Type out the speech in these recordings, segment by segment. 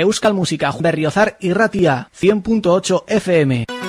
Euskal Música Berriozar y Ratia 100.8 FM.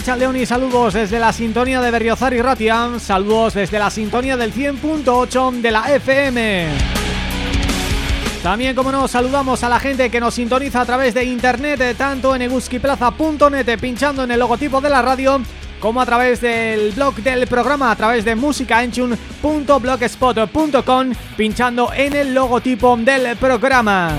A Racha León y saludos desde la sintonía de Berriozar y Ratia, saludos desde la sintonía del 100.8 de la FM. También, como no, saludamos a la gente que nos sintoniza a través de internet, tanto en eguskiplaza.net, pinchando en el logotipo de la radio, como a través del blog del programa, a través de musicaenchun.blogspot.com, pinchando en el logotipo del programa.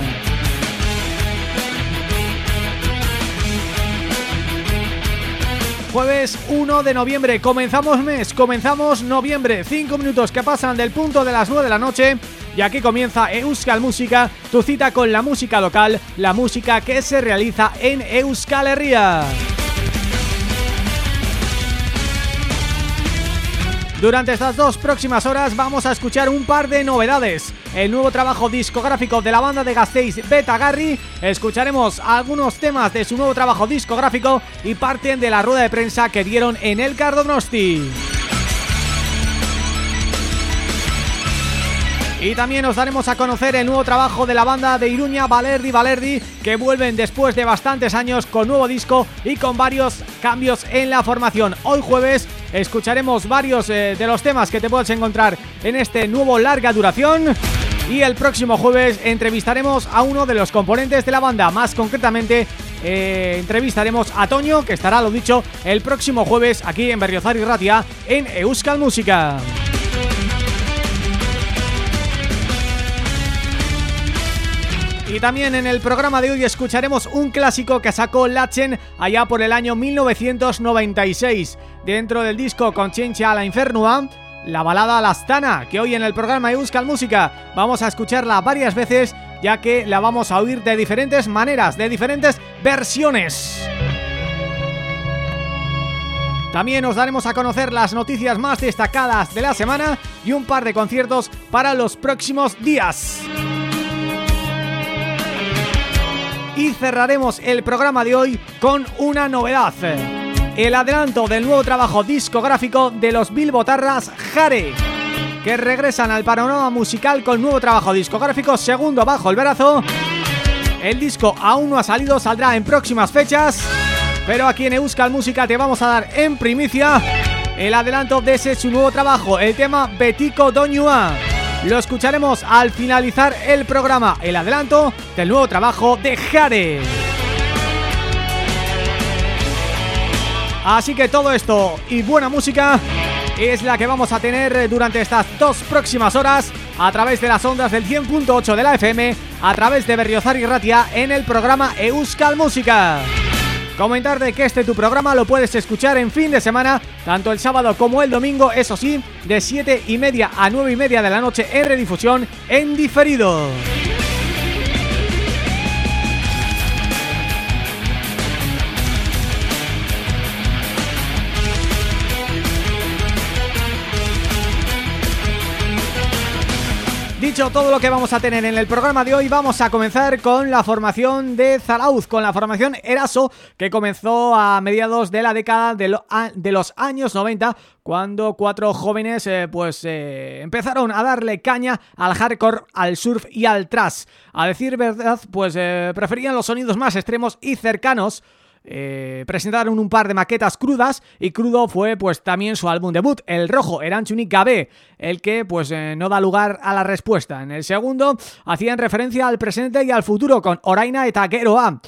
Jueves 1 de noviembre, comenzamos mes, comenzamos noviembre 5 minutos que pasan del punto de las 9 de la noche y aquí comienza Euskal Música, tu cita con la música local, la música que se realiza en Euskal Herria. Durante estas dos próximas horas vamos a escuchar un par de novedades. El nuevo trabajo discográfico de la banda de Gasteiz Beta Garry. Escucharemos algunos temas de su nuevo trabajo discográfico Y parten de la rueda de prensa que dieron en el Cardonosti Y también os daremos a conocer el nuevo trabajo de la banda de Iruña Valerdi Valerdi que vuelven después de bastantes años con nuevo disco y con varios cambios en la formación. Hoy jueves escucharemos varios eh, de los temas que te puedes encontrar en este nuevo larga duración y el próximo jueves entrevistaremos a uno de los componentes de la banda, más concretamente eh, entrevistaremos a Toño, que estará, lo dicho, el próximo jueves aquí en Berriozar y Ratia en Euskal Música. Y también en el programa de hoy escucharemos un clásico que sacó Lachen allá por el año 1996 dentro del disco Conciencia a la Infernua la balada Lastana, que hoy en el programa de Euskal Música vamos a escucharla varias veces ya que la vamos a oír de diferentes maneras, de diferentes versiones. También os daremos a conocer las noticias más destacadas de la semana y un par de conciertos para los próximos días y cerraremos el programa de hoy con una novedad. El adelanto del nuevo trabajo discográfico de los Bilbotarras Jare que regresan al panorama musical con nuevo trabajo discográfico segundo bajo el brazo. El disco aún no ha salido, saldrá en próximas fechas, pero aquí en Euskal Música te vamos a dar en primicia el adelanto de ese su nuevo trabajo, el tema Betico Doñua. Lo escucharemos al finalizar el programa, el adelanto del nuevo trabajo de Jare. Así que todo esto y buena música es la que vamos a tener durante estas dos próximas horas a través de las ondas del 100.8 de la FM, a través de Berriozar y Ratia en el programa Euskal Música. Comentar de que este tu programa lo puedes escuchar en fin de semana, tanto el sábado como el domingo, eso sí, de 7 y media a 9 y media de la noche en redifusión en diferido. Dicho todo lo que vamos a tener en el programa de hoy, vamos a comenzar con la formación de Zarauz, con la formación Eraso, que comenzó a mediados de la década de, los años 90, cuando cuatro jóvenes eh, pues eh, empezaron a darle caña al hardcore, al surf y al trash. A decir verdad, pues eh, preferían los sonidos más extremos y cercanos, eh, presentaron un par de maquetas crudas y crudo fue pues también su álbum debut, El Rojo, Eranchuni B, el que pues eh, no da lugar a la respuesta. En el segundo hacían referencia al presente y al futuro con Oraina eta A.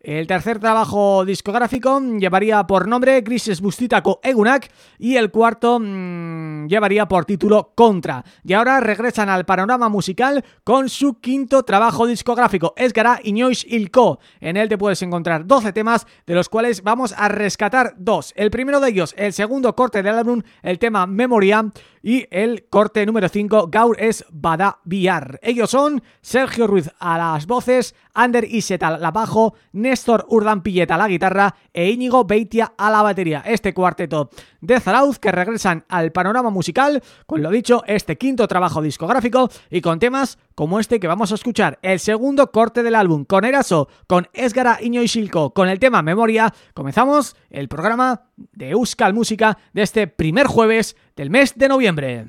El tercer trabajo discográfico llevaría por nombre Crisis Bustitaco Egunak y el cuarto mmm, llevaría por título Contra. Y ahora regresan al panorama musical con su quinto trabajo discográfico, Esgara Iñois Ilko. En él te puedes encontrar 12 temas, de los cuales vamos a rescatar dos. El primero de ellos, el segundo corte del álbum, el tema Memoria, y el corte número 5, Gaur es Bada Biar. Ellos son Sergio Ruiz a las voces, Ander Iseta al bajo, Néstor Urdan Pilleta a la guitarra e Íñigo Beitia a la batería. Este cuarteto de Zarauz que regresan al panorama musical con lo dicho, este quinto trabajo discográfico y con temas como este que vamos a escuchar, el segundo corte del álbum con Eraso, con Esgara Iño y Silco, con el tema Memoria, comenzamos el programa de Euskal Música de este primer jueves del mes de noviembre.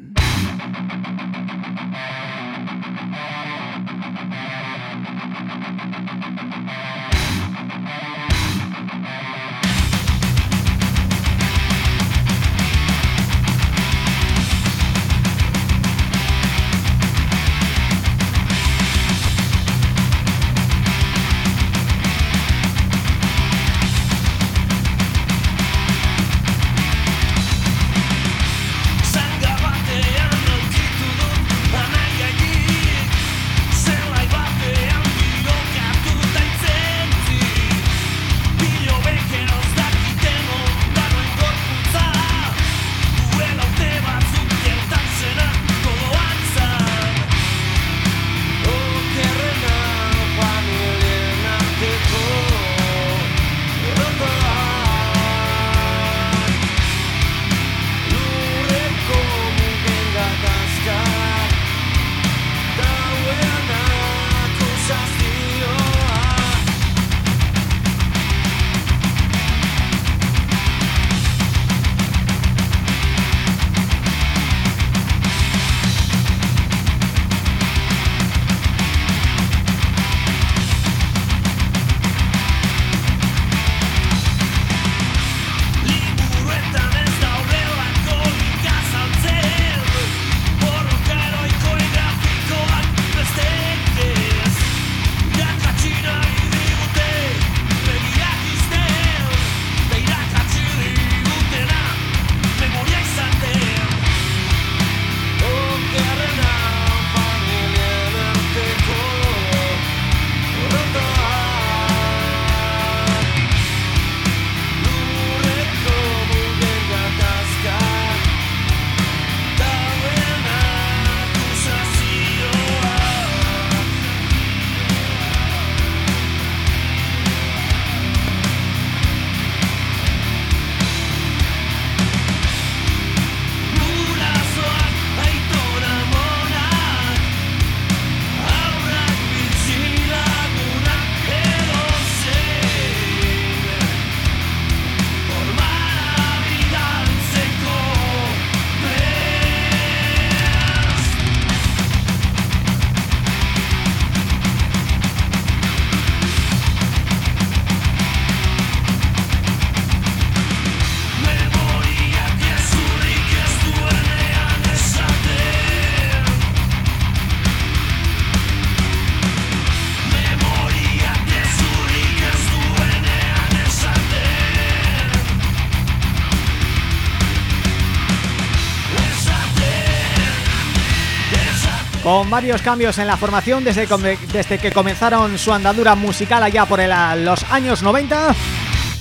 Varios cambios en la formación desde, desde que comenzaron su andadura musical allá por los años 90.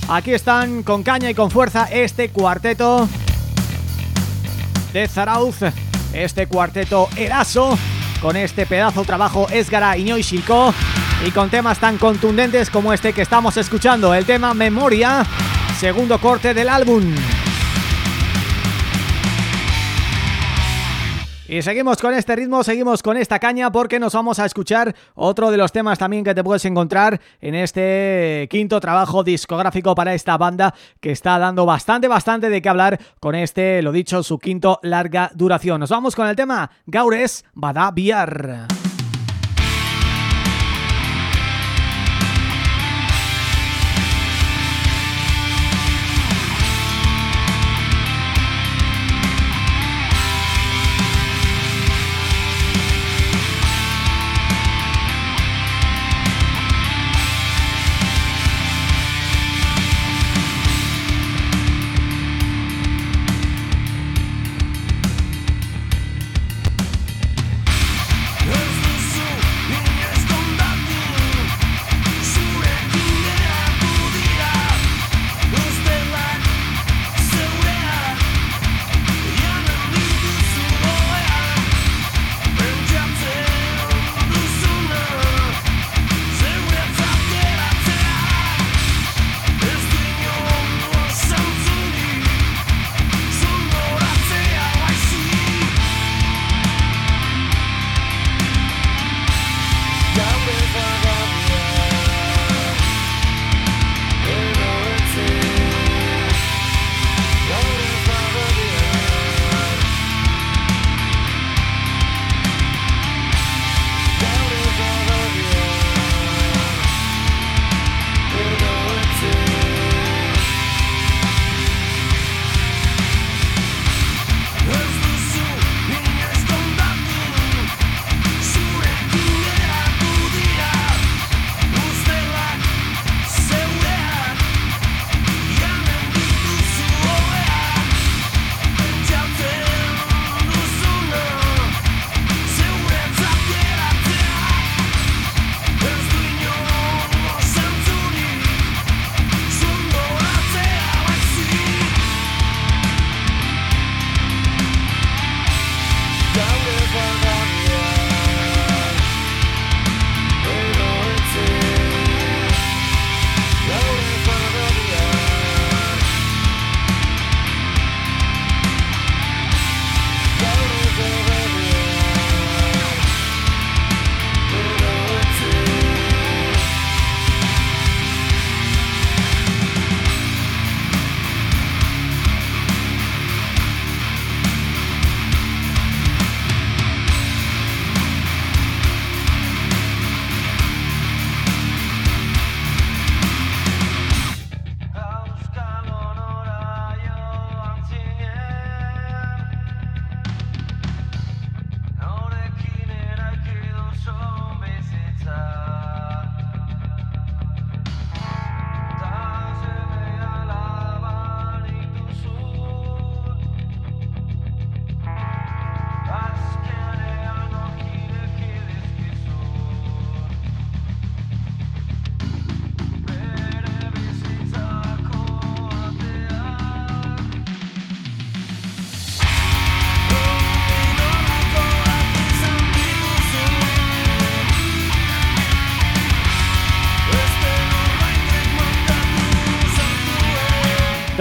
Aquí están con caña y con fuerza este cuarteto de Zarauz, este cuarteto Eraso, con este pedazo trabajo Esgara Iñoi Shilko y con temas tan contundentes como este que estamos escuchando, el tema Memoria, segundo corte del álbum. Y seguimos con este ritmo, seguimos con esta caña porque nos vamos a escuchar otro de los temas también que te puedes encontrar en este quinto trabajo discográfico para esta banda que está dando bastante, bastante de qué hablar con este, lo dicho, su quinto larga duración. Nos vamos con el tema Gaures Badaviar.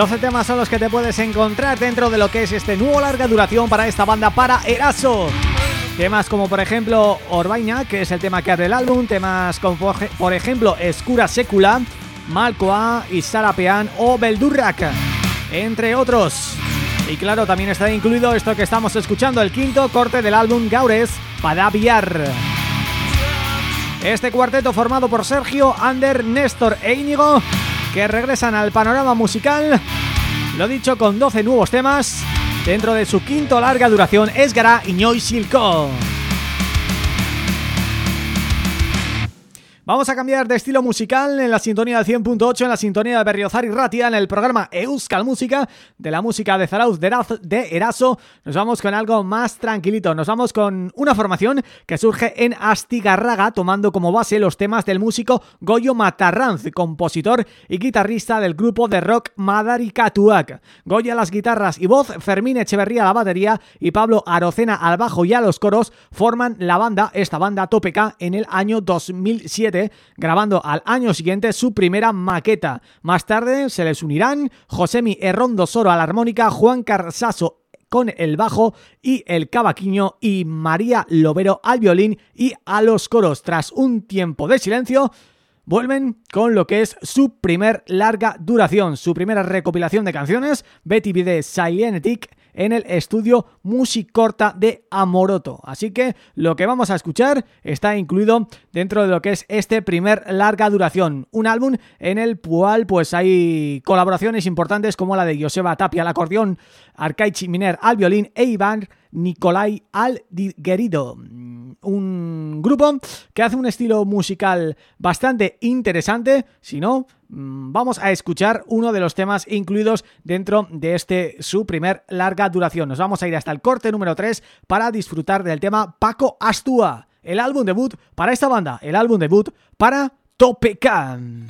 12 temas son los que te puedes encontrar dentro de lo que es este nuevo larga duración para esta banda para Eraso. Temas como por ejemplo Orbaina, que es el tema que abre el álbum, temas como por ejemplo Escura Secula, Malcoa y Sarapean o Beldurrak, entre otros. Y claro, también está incluido esto que estamos escuchando, el quinto corte del álbum Gaures, Padaviar. Este cuarteto formado por Sergio, Ander, Néstor e Íñigo que regresan al panorama musical, lo dicho con 12 nuevos temas, dentro de su quinto larga duración, Esgara Iñoi Silco. Vamos a cambiar de estilo musical en la sintonía del 100.8, en la sintonía de Berriozar y Ratia, en el programa Euskal Música, de la música de Zarauz de Eraso. Nos vamos con algo más tranquilito, nos vamos con una formación que surge en Astigarraga, tomando como base los temas del músico Goyo Matarranz, compositor y guitarrista del grupo de rock Madarikatuak. Goya las guitarras y voz, Fermín Echeverría a la batería y Pablo Arocena al bajo y a los coros forman la banda, esta banda Topeca, en el año 2007 grabando al año siguiente su primera maqueta. Más tarde se les unirán Josemi Errondo Soro a la armónica, Juan Carsaso con el bajo y el cavaquinho y María Lobero al violín y a los coros. Tras un tiempo de silencio, vuelven con lo que es su primer larga duración, su primera recopilación de canciones, Betty Silenitic, en el estudio Musicorta de Amoroto. Así que lo que vamos a escuchar está incluido dentro de lo que es este primer larga duración. Un álbum en el cual pues hay colaboraciones importantes como la de Joseba Tapia al acordeón, Arcaichi Miner al violín e Iván Nicolai Alguerido un grupo que hace un estilo musical bastante interesante, si no, mm, vamos a escuchar uno de los temas incluidos dentro de este su primer larga duración. Nos vamos a ir hasta el corte número 3 para disfrutar del tema Paco Astúa, el álbum debut para esta banda, el álbum debut para Topecan.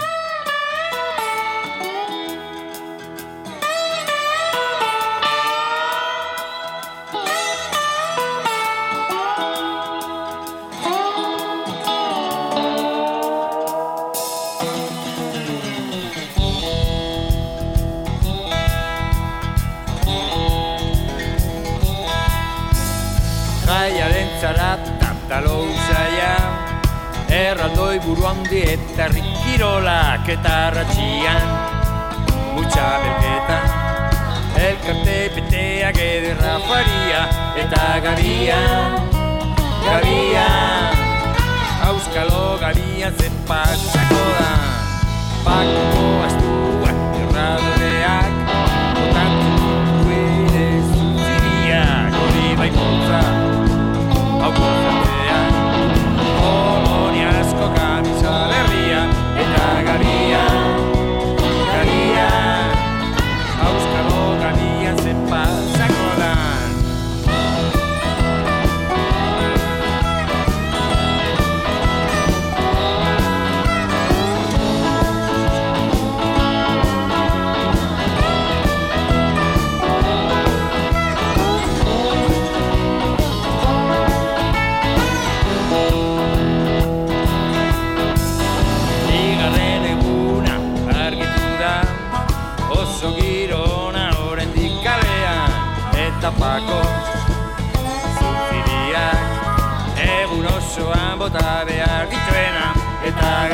Talo usaia Erraldoi buru handi eta rikirolak eta ratxian Mutxa belgetan Elkarte peteak ederra faria Eta gabian, gabian. Auskalo gabian zen pasako da Pako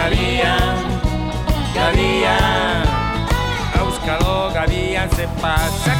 gabian, gabian. Auskalo gabian ze pasak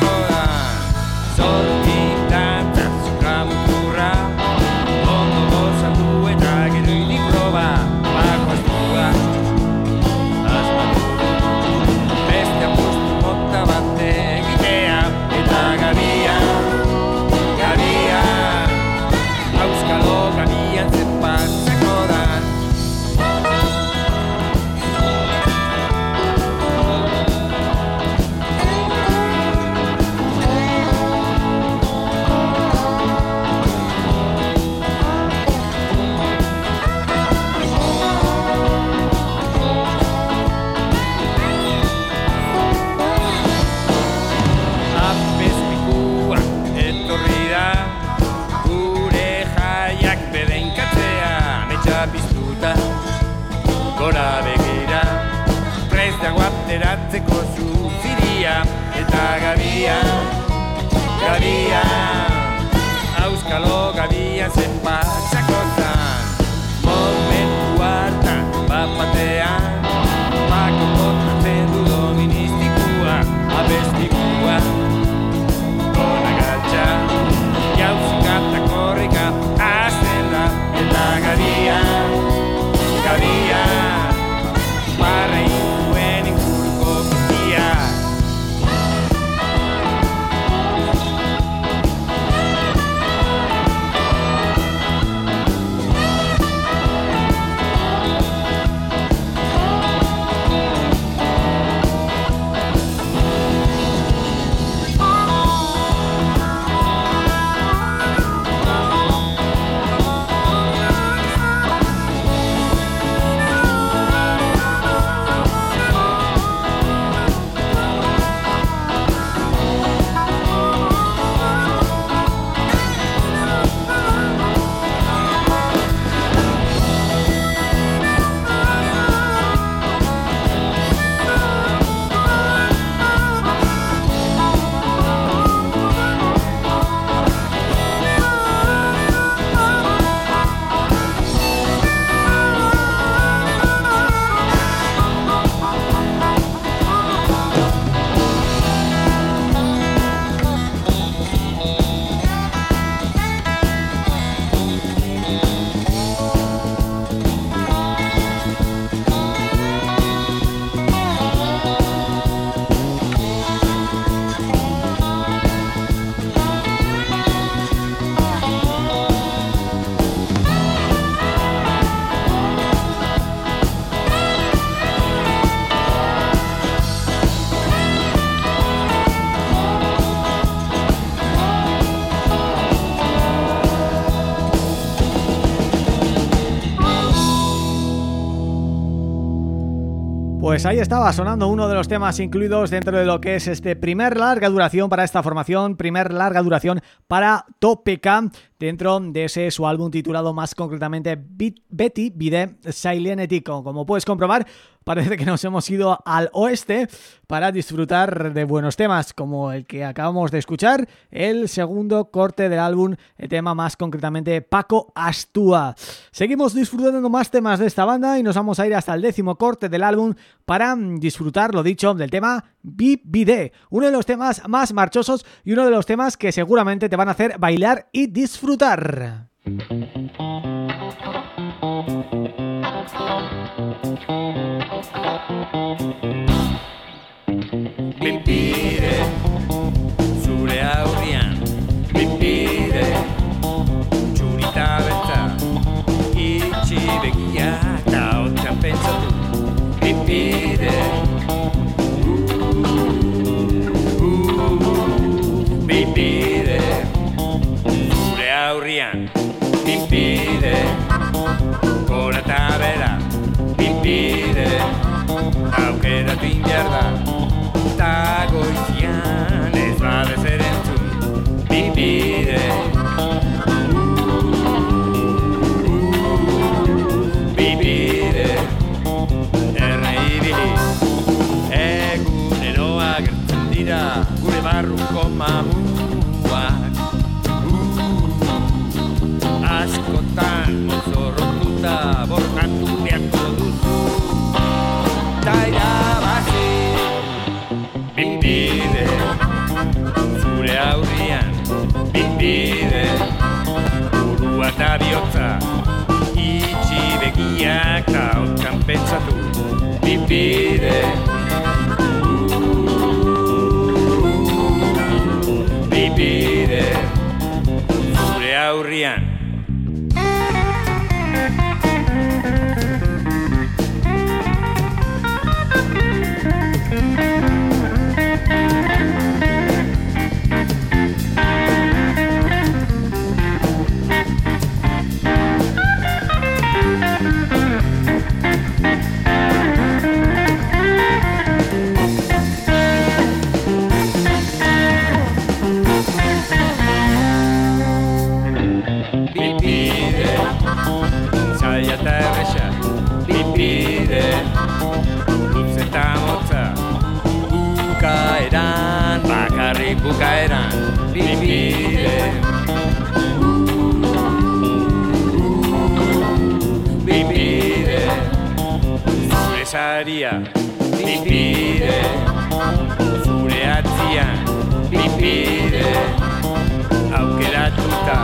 Pues ahí estaba sonando uno de los temas incluidos dentro de lo que es este primer larga duración para esta formación, primer larga duración para Topeka dentro de ese su álbum titulado más concretamente Betty Bide Silenetic. Como puedes comprobar, parece que nos hemos ido al oeste para disfrutar de buenos temas como el que acabamos de escuchar, el segundo corte del álbum, el tema más concretamente Paco Astúa. Seguimos disfrutando más temas de esta banda y nos vamos a ir hasta el décimo corte del álbum para disfrutar, lo dicho, del tema BBD, uno de los temas más marchosos y uno de los temas que seguramente te van a hacer bailar y disfrutar. Música ama buruak uh, Askotan zorrotuta bortatu beharko duzu. Ta irabazi Bimbide Zure aurrian Bimbide. Burua eta bihotza Itxi begiak ta hotxan pentsatu Bimbide. Aurrian. bai bukaeran bibide bibide zure saria bibide zure atzian bibide aukeratuta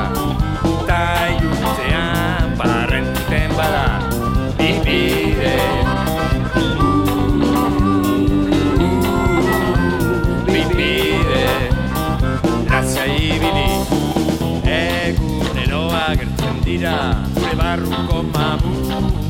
dira Gure barruko mamuak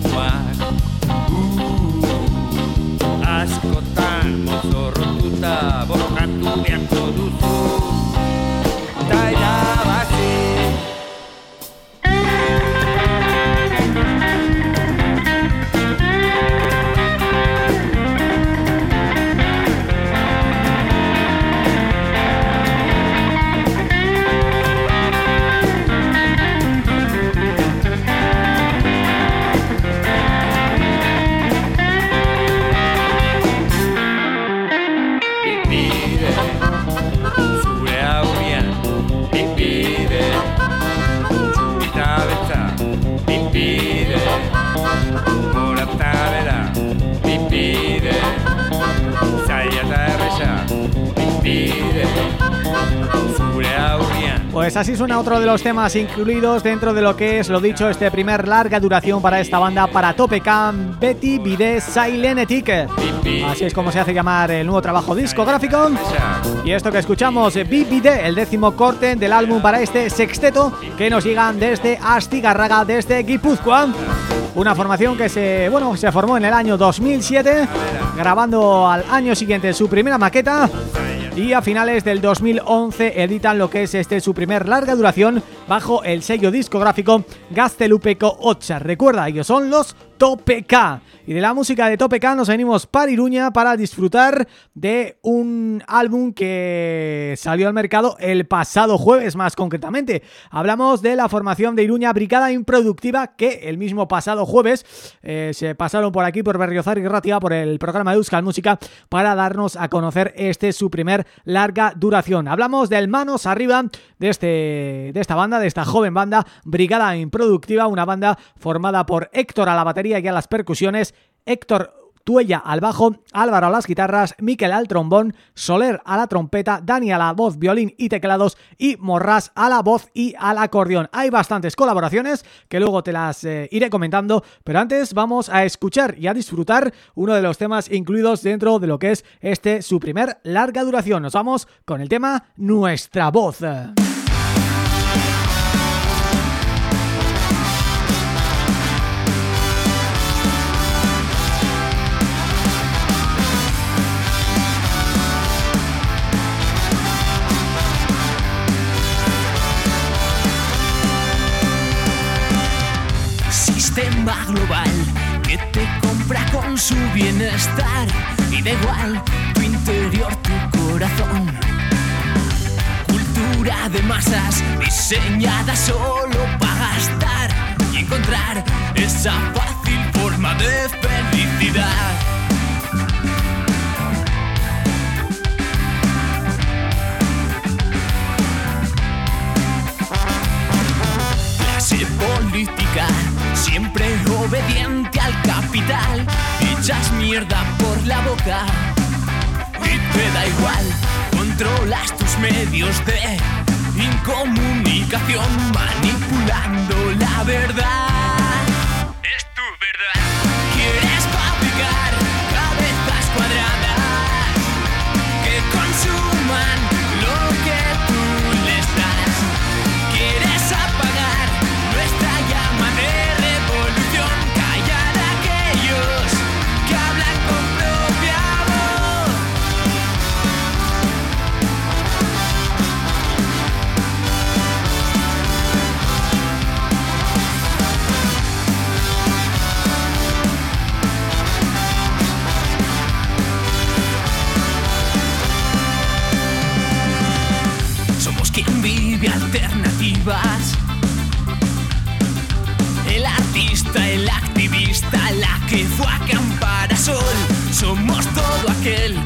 Pues así suena otro de los temas incluidos dentro de lo que es, lo dicho, este primer larga duración para esta banda, para Topecam, Betty Bide Silenetic. Bipide, Así es como se hace llamar el nuevo trabajo discográfico. Y esto que escuchamos, BBD, el décimo corte del álbum para este sexteto que nos llegan desde Astigarraga, desde Guipúzcoa. Una formación que se bueno se formó en el año 2007, grabando al año siguiente su primera maqueta y a finales del 2011 editan lo que es este su primer larga duración bajo el sello discográfico Gaztelupeco 8. Recuerda, ellos son los Tope. Y de la música de Tope K nos venimos para Iruña para disfrutar de un álbum que salió al mercado el pasado jueves más concretamente. Hablamos de la formación de Iruña Brigada Improductiva que el mismo pasado jueves eh, se pasaron por aquí por Berriozar y Ratia por el programa de Euskal Música para darnos a conocer este su primer larga duración. Hablamos del Manos Arriba de, este, de esta banda, de esta joven banda Brigada Improductiva, una banda formada por Héctor a la batería y a las percusiones, Héctor Tuella al bajo, Álvaro a las guitarras, Miquel al trombón, Soler a la trompeta, Dani a la voz, violín y teclados y Morras a la voz y al acordeón. Hay bastantes colaboraciones que luego te las eh, iré comentando, pero antes vamos a escuchar y a disfrutar uno de los temas incluidos dentro de lo que es este su primer larga duración. Nos vamos con el tema Nuestra Voz. Su bienestar y da igual tu interior, tu corazón. Cultura de masas diseñada solo para gastar y encontrar esa fácil forma de felicidad. política, siempre obediente al capital, echas mierda por la boca y te da igual, controlas tus medios de incomunicación manipulando la verdad. Fue a acampar a sol. Somos todo aquel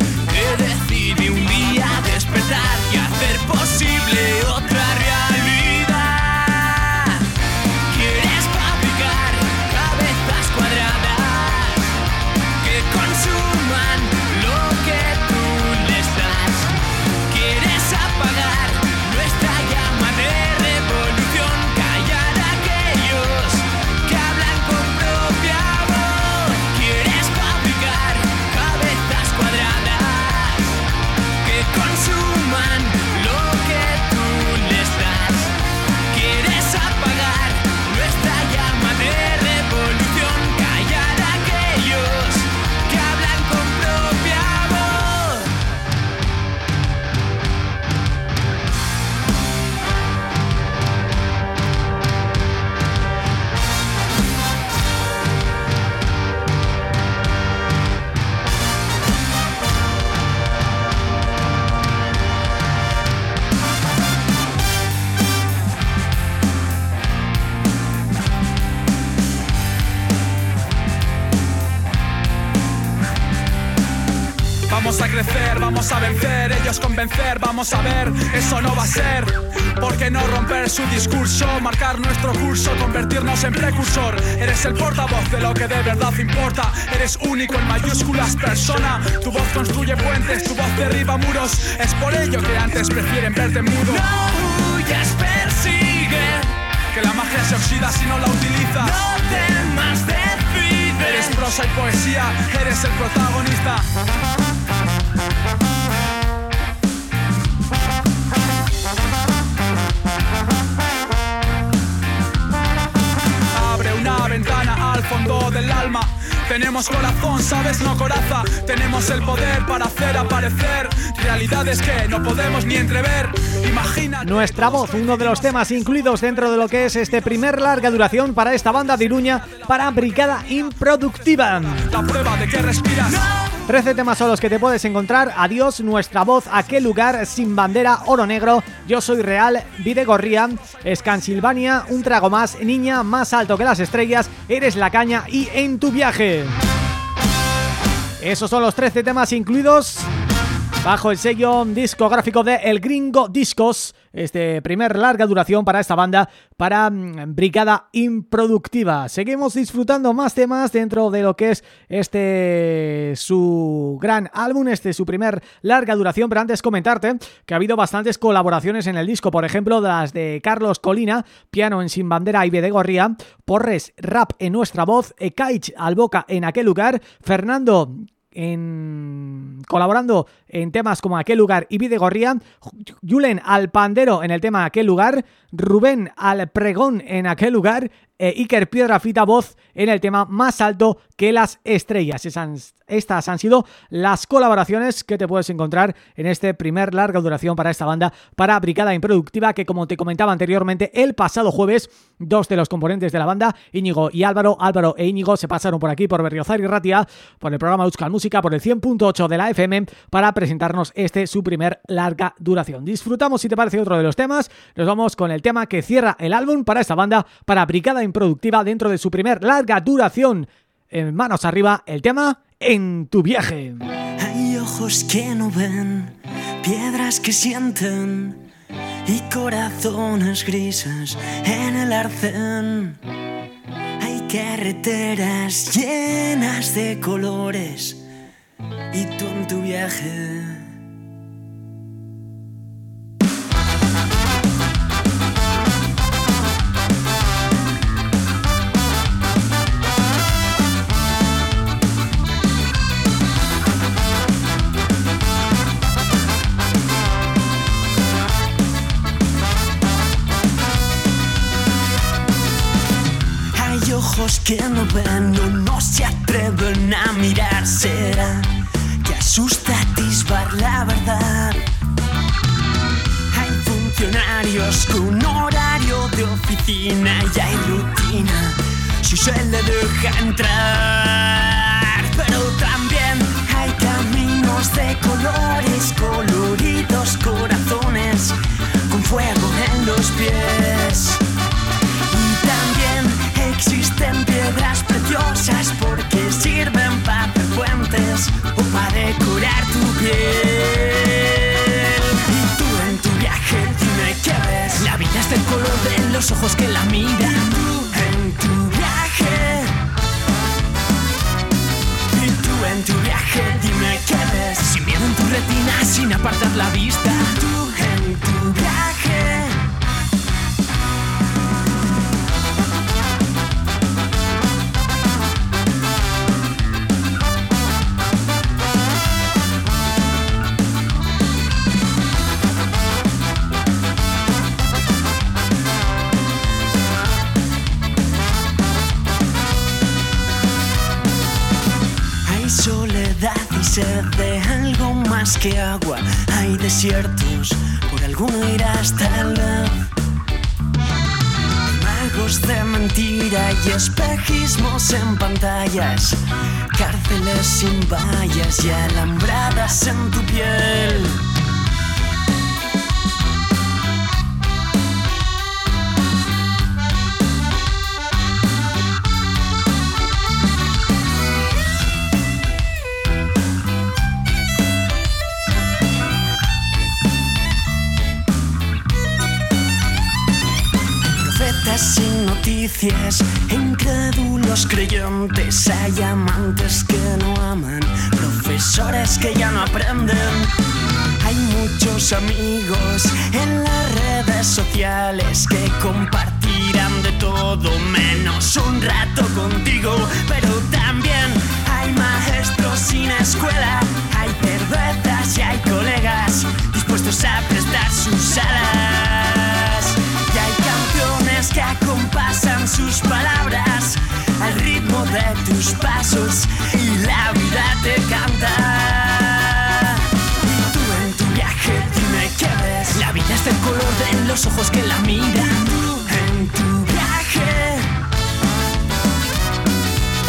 vamos a vencer, ellos convencer, vamos a ver, eso no va a ser. ¿Por qué no romper su discurso, marcar nuestro curso, convertirnos en precursor? Eres el portavoz de lo que de verdad importa, eres único en mayúsculas persona. Tu voz construye puentes, tu voz derriba muros, es por ello que antes prefieren verte mudo. No huyas, persigue, Que la magia se oxida si no la utilizas. no temas, decide. Eres prosa y poesía, eres el protagonista. Fondo del alma. Tenemos corazón, sabes, no coraza. Tenemos el poder para hacer aparecer realidades que no podemos ni entrever. Imagina. Nuestra voz, uno de los temas incluidos dentro de lo que es este primer larga duración para esta banda de Iruña para Brigada Improductiva. La prueba de que respiras. 13 temas son los que te puedes encontrar. Adiós, Nuestra Voz, Aquel Lugar, Sin Bandera, Oro Negro, Yo Soy Real, Videgorría, Escansilvania, Un Trago Más, Niña, Más Alto que las Estrellas, Eres la Caña y En Tu Viaje. Esos son los 13 temas incluidos bajo el sello discográfico de El Gringo Discos, este primer larga duración para esta banda, para mm, Brigada Improductiva. Seguimos disfrutando más temas dentro de lo que es este su gran álbum, este su primer larga duración, pero antes comentarte que ha habido bastantes colaboraciones en el disco, por ejemplo, las de Carlos Colina, piano en Sin Bandera y Bedegorría, Porres, rap en Nuestra Voz, Ekaich Alboca en aquel lugar, Fernando en colaborando en temas como Aquel Lugar y Videgorría, Julen al Pandero en el tema Aquel Lugar, Rubén al Pregón en Aquel Lugar e Iker Piedrafita Voz en el tema Más Alto que las Estrellas. Estas han sido las colaboraciones que te puedes encontrar en este primer larga duración para esta banda, para Brigada Improductiva, que como te comentaba anteriormente, el pasado jueves, dos de los componentes de la banda, Íñigo y Álvaro, Álvaro e Íñigo se pasaron por aquí, por Berriozar y Ratia, por el programa Euskal Música, por el 100.8 de la FM, para presentarnos este su primer larga duración. Disfrutamos, si te parece, otro de los temas. Nos vamos con el tema que cierra el álbum para esta banda, para Brigada Improductiva, dentro de su primer larga duración. En manos arriba, el tema En tu viaje. Hay ojos que no ven, piedras que sienten y corazones grises en el arcén. Hay carreteras llenas de colores y tú en tu viaje. Ojos que no ven, no, no se atreven a mirar. Será que asusta atisbar la verdad. Hay funcionarios con horario de oficina y hay rutina. Si se le deja entrar, pero también hay caminos de colores, coloridos corazones con fuego en los pies. Existen piedras preciosas porque sirven para hacer puentes o para decorar tu piel. Y tú en tu viaje dime qué ves. La vida es del color de los ojos que la miran. Y tú en tu viaje. Y tú en tu viaje dime qué ves. Sin miedo en tu retina, sin apartar la vista. Y tú en tu viaje. De algo más que agua. Hay desiertos, por alguno irás tal vez. Magos de mentira y espejismos en pantallas. Cárceles sin vallas y alambradas en tu piel. Incrédulos creyentes, hay amantes que no aman, profesores que ya no aprenden. Hay muchos amigos en las redes sociales que compartirán de todo menos un rato contigo, pero también hay maestros sin escuela, hay cervezas y hay colegas dispuestos a prestar sus alas. Que acompasan sus palabras al ritmo de tus pasos y la vida te canta. Y tú en tu viaje dime qué ves. La vida es del color de los ojos que la miran. Tú en tu viaje.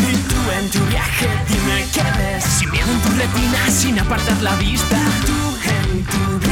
Y tú en tu viaje dime qué ves. Sin miedo en tu retina, sin apartar la vista. Tú en tu viaje.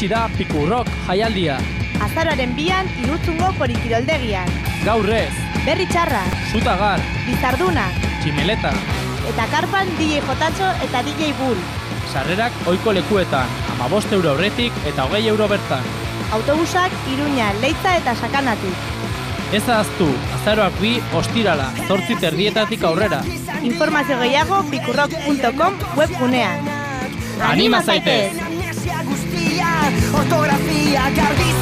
Iritsi da Pikurrok jaialdia. azararen bian irutzungo korikiroldegian. Gaur ez, Berri txarra, Zutagar, bizarduna, Tximeleta, eta karpan DJ Jotatxo eta DJ Bull. sarrerak oiko lekuetan, amabost euro aurretik eta hogei euro bertan. Autobusak Iruña, Leitza eta Sakanatik. Ez ahaztu, azaroak bi ostirala, zortzi terdietatik aurrera. Informazio gehiago pikurrock.com webgunean. Anima zaitez! Amnesia guztia,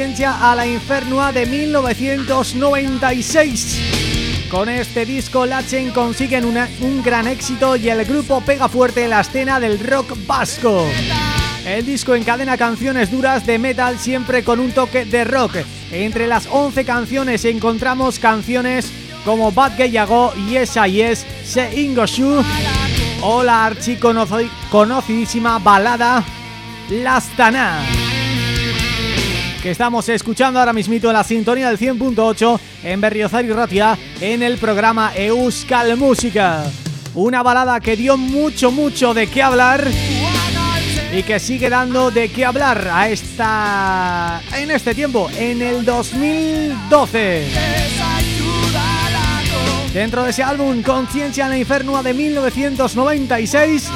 A la Infernua de 1996. Con este disco Lachen consiguen un gran éxito y el grupo pega fuerte en la escena del rock vasco. El disco encadena canciones duras de metal siempre con un toque de rock. Entre las 11 canciones encontramos canciones como Bad Yago, Yes I Yes, Se Ingoshu o la archiconocidísima balada Lastana que estamos escuchando ahora mismito en la sintonía del 100.8 en Berriozar y Ratia en el programa Euskal Música. Una balada que dio mucho, mucho de qué hablar y que sigue dando de qué hablar a esta en este tiempo, en el 2012. Dentro de ese álbum Conciencia en la Infernua de 1996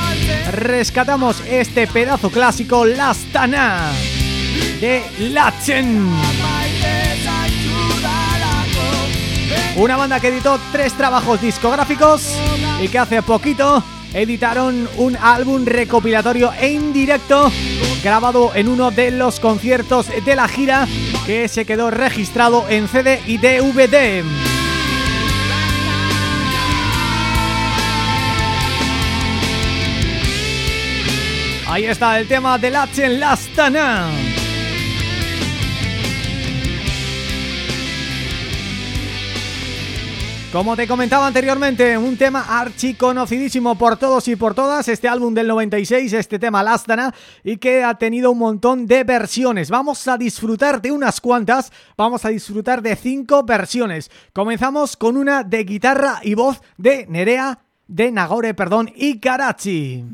rescatamos este pedazo clásico Lastana de Lachen. Una banda que editó tres trabajos discográficos y que hace poquito editaron un álbum recopilatorio en directo grabado en uno de los conciertos de la gira que se quedó registrado en CD y DVD. Ahí está el tema de Lachen Lastana. Como te comentaba anteriormente, un tema archiconocidísimo por todos y por todas, este álbum del 96, este tema Lastana, y que ha tenido un montón de versiones. Vamos a disfrutar de unas cuantas, vamos a disfrutar de cinco versiones. Comenzamos con una de guitarra y voz de Nerea, de Nagore, perdón, y Karachi.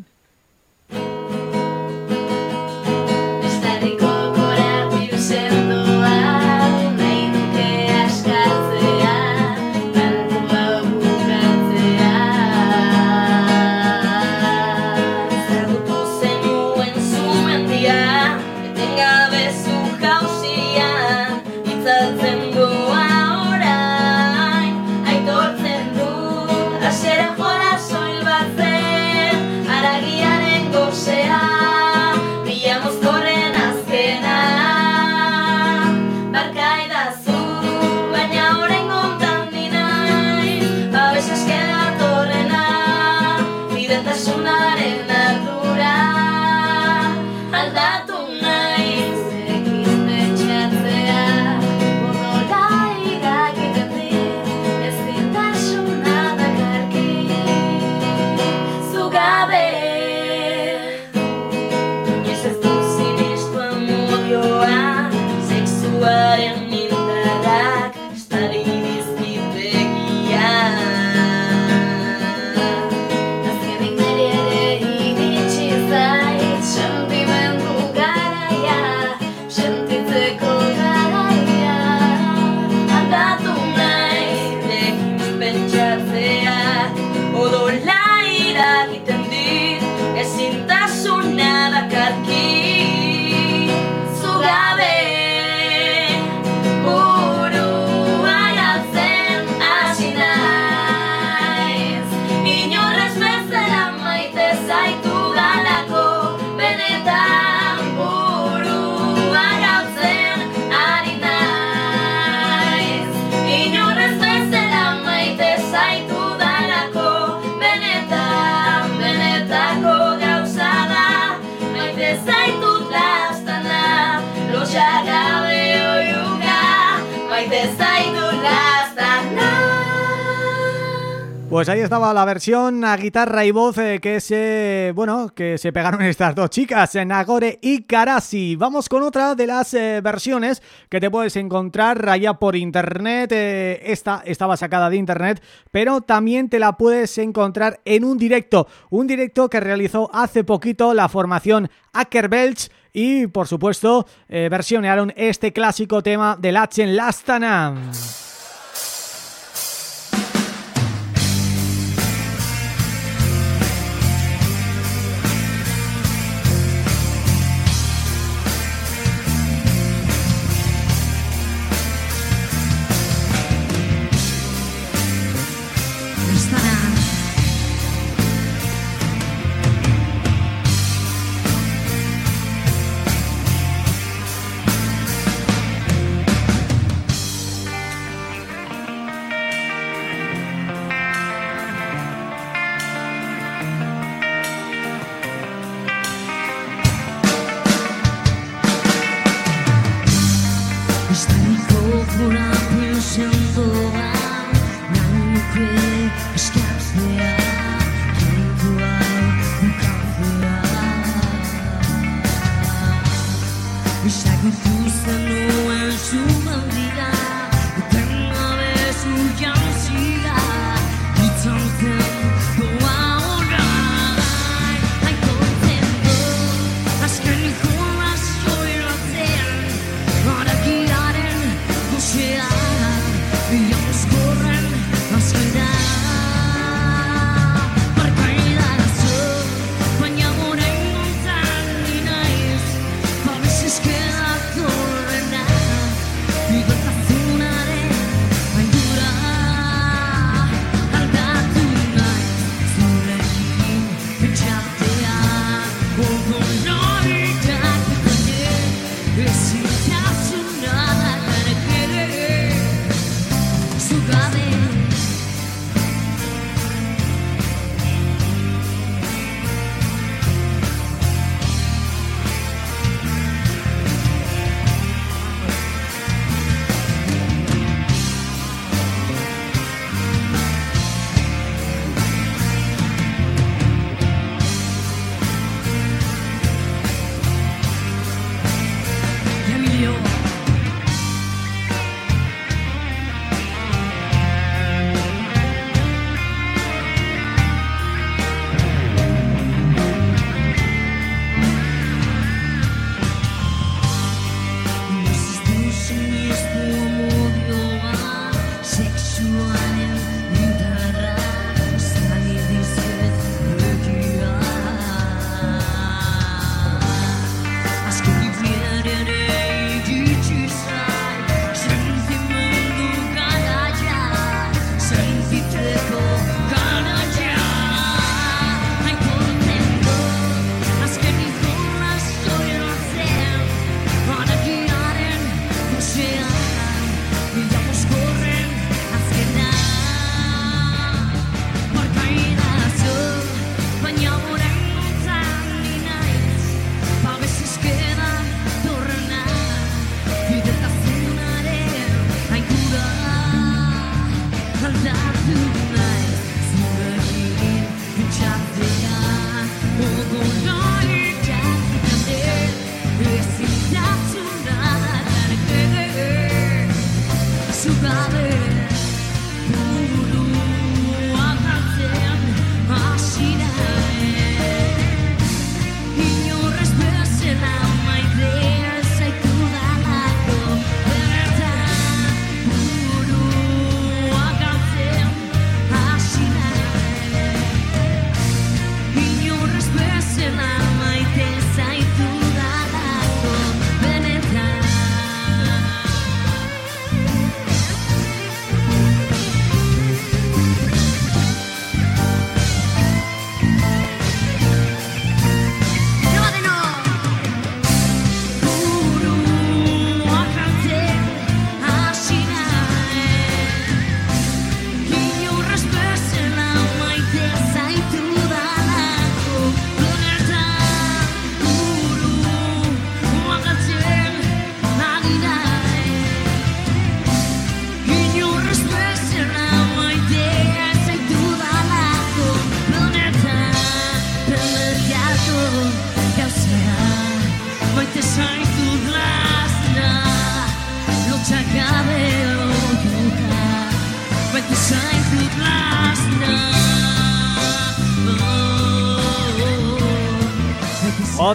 Pues ahí estaba la versión a guitarra y voz eh, que se bueno que se pegaron estas dos chicas, Nagore y Karasi. Vamos con otra de las eh, versiones que te puedes encontrar allá por internet. Eh, esta estaba sacada de internet, pero también te la puedes encontrar en un directo. Un directo que realizó hace poquito la formación Ackerbelch y por supuesto versionearon este clásico tema de Lachen Lastana.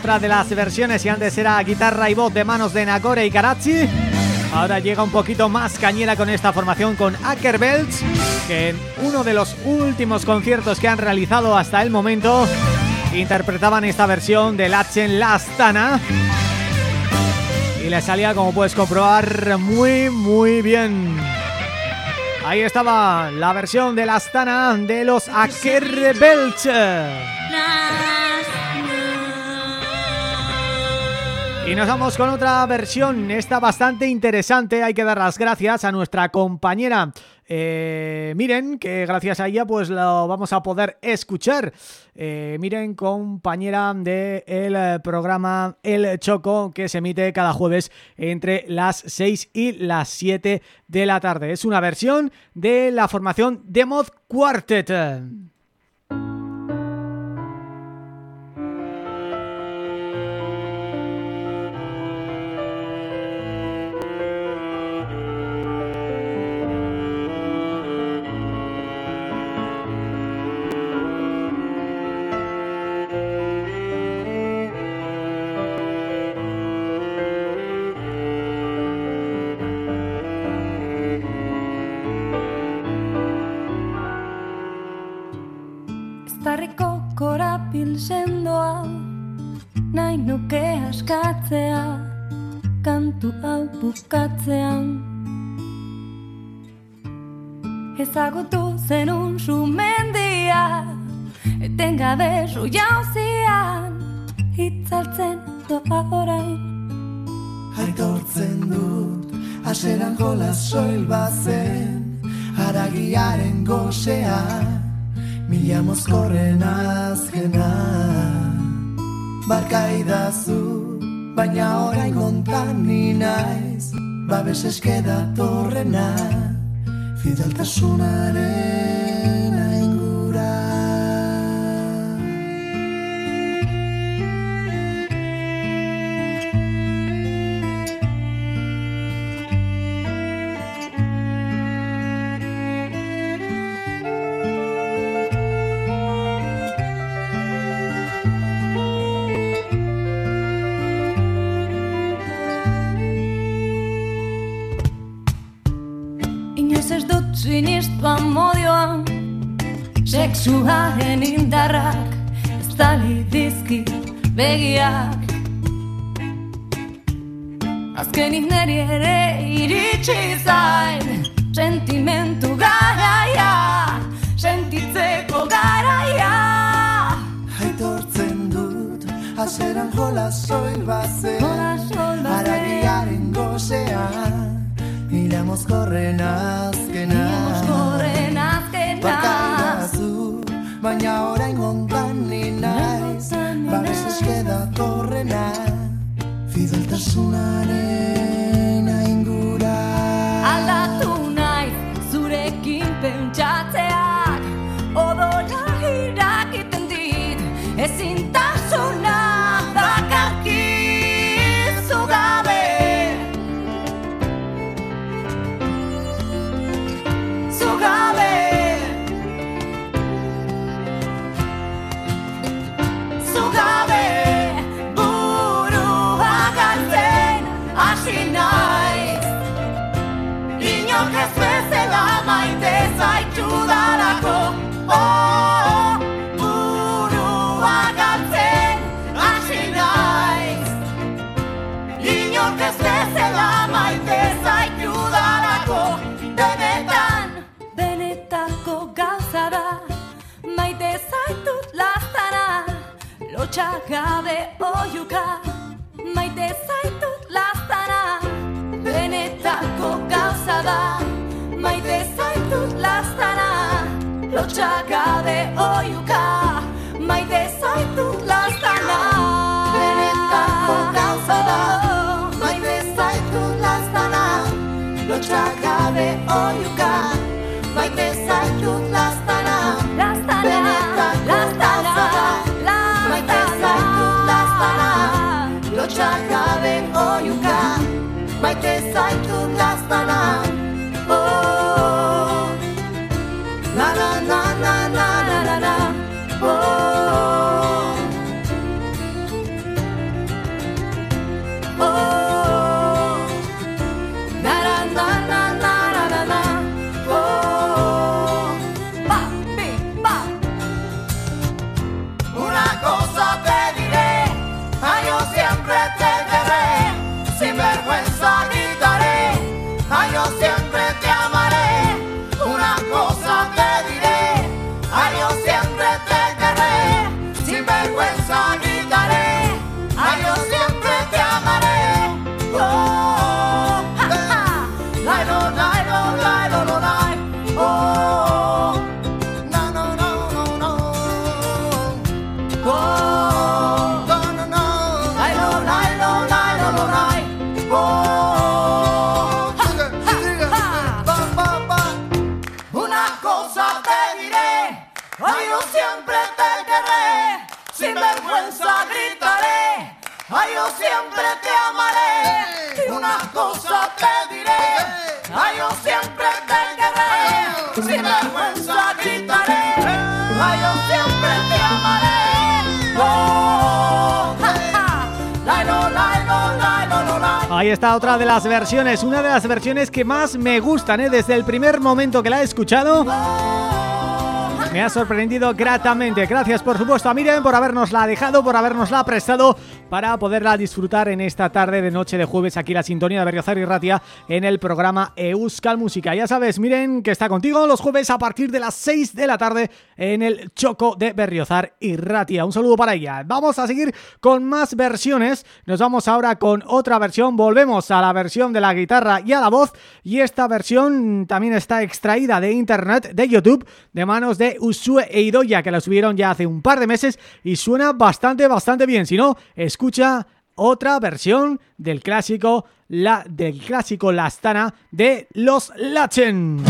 Otra de las versiones y antes era guitarra y voz de manos de Nagore y Karachi Ahora llega un poquito más cañera con esta formación con Ackerbelts Que en uno de los últimos conciertos que han realizado hasta el momento Interpretaban esta versión de Lachen Lastana. Y le salía, como puedes comprobar, muy muy bien. Ahí estaba la versión de Lastana de los Ackerbelts Y nos vamos con otra versión, esta bastante interesante, hay que dar las gracias a nuestra compañera eh, Miren, que gracias a ella pues lo vamos a poder escuchar. Eh, miren, compañera del el programa El Choco que se emite cada jueves entre las 6 y las 7 de la tarde. Es una versión de la formación Demod Quartet. Bukatzean. Ezagutu zenun sumendia Etengabe zu jauzian. Itzaltzen doa orain. Aitortzen dut Aseran jola soil bazen Haragiaren gozea Mila mozkorren azkena. Barkaidazu baina orain kontan ni naiz babes eskeda torrena fideltasunaren begiak. Azkenik neri ere iritsi zain Sentimentu garaia, sentitzeko garaia. Aitortzen dut, azeran jola soil bazen Aragiaren gozean, mila mozkorren azkena. Mila mozkorren azkena. Baina orain torrena Fideltasunaren Lotxagabe oiuka Maite zaitut lastara Benetako gauza da. Maite zaitut lastara lotxagabe oiuka maite zaitu lastana Benetako gauza da. Maite zaitu lastana lotxagabe oiuka maite zaitu lastana Ahí está otra de las versiones, una de las versiones que más me gustan, ¿eh? desde el primer momento que la he escuchado. Me ha sorprendido gratamente. Gracias, por supuesto, a Miriam por habernosla dejado, por habernosla prestado para poderla disfrutar en esta tarde de noche de jueves aquí la sintonía de Berriozar y Ratia en el programa Euskal Música. Ya sabes, miren que está contigo los jueves a partir de las 6 de la tarde en el Choco de Berriozar y Ratia. Un saludo para ella. Vamos a seguir con más versiones. Nos vamos ahora con otra versión. Volvemos a la versión de la guitarra y a la voz. Y esta versión también está extraída de internet, de YouTube, de manos de Usue e Idoya, que la subieron ya hace un par de meses y suena bastante, bastante bien. Si no, escucha otra versión del clásico la del clásico Lastana de Los Lachen.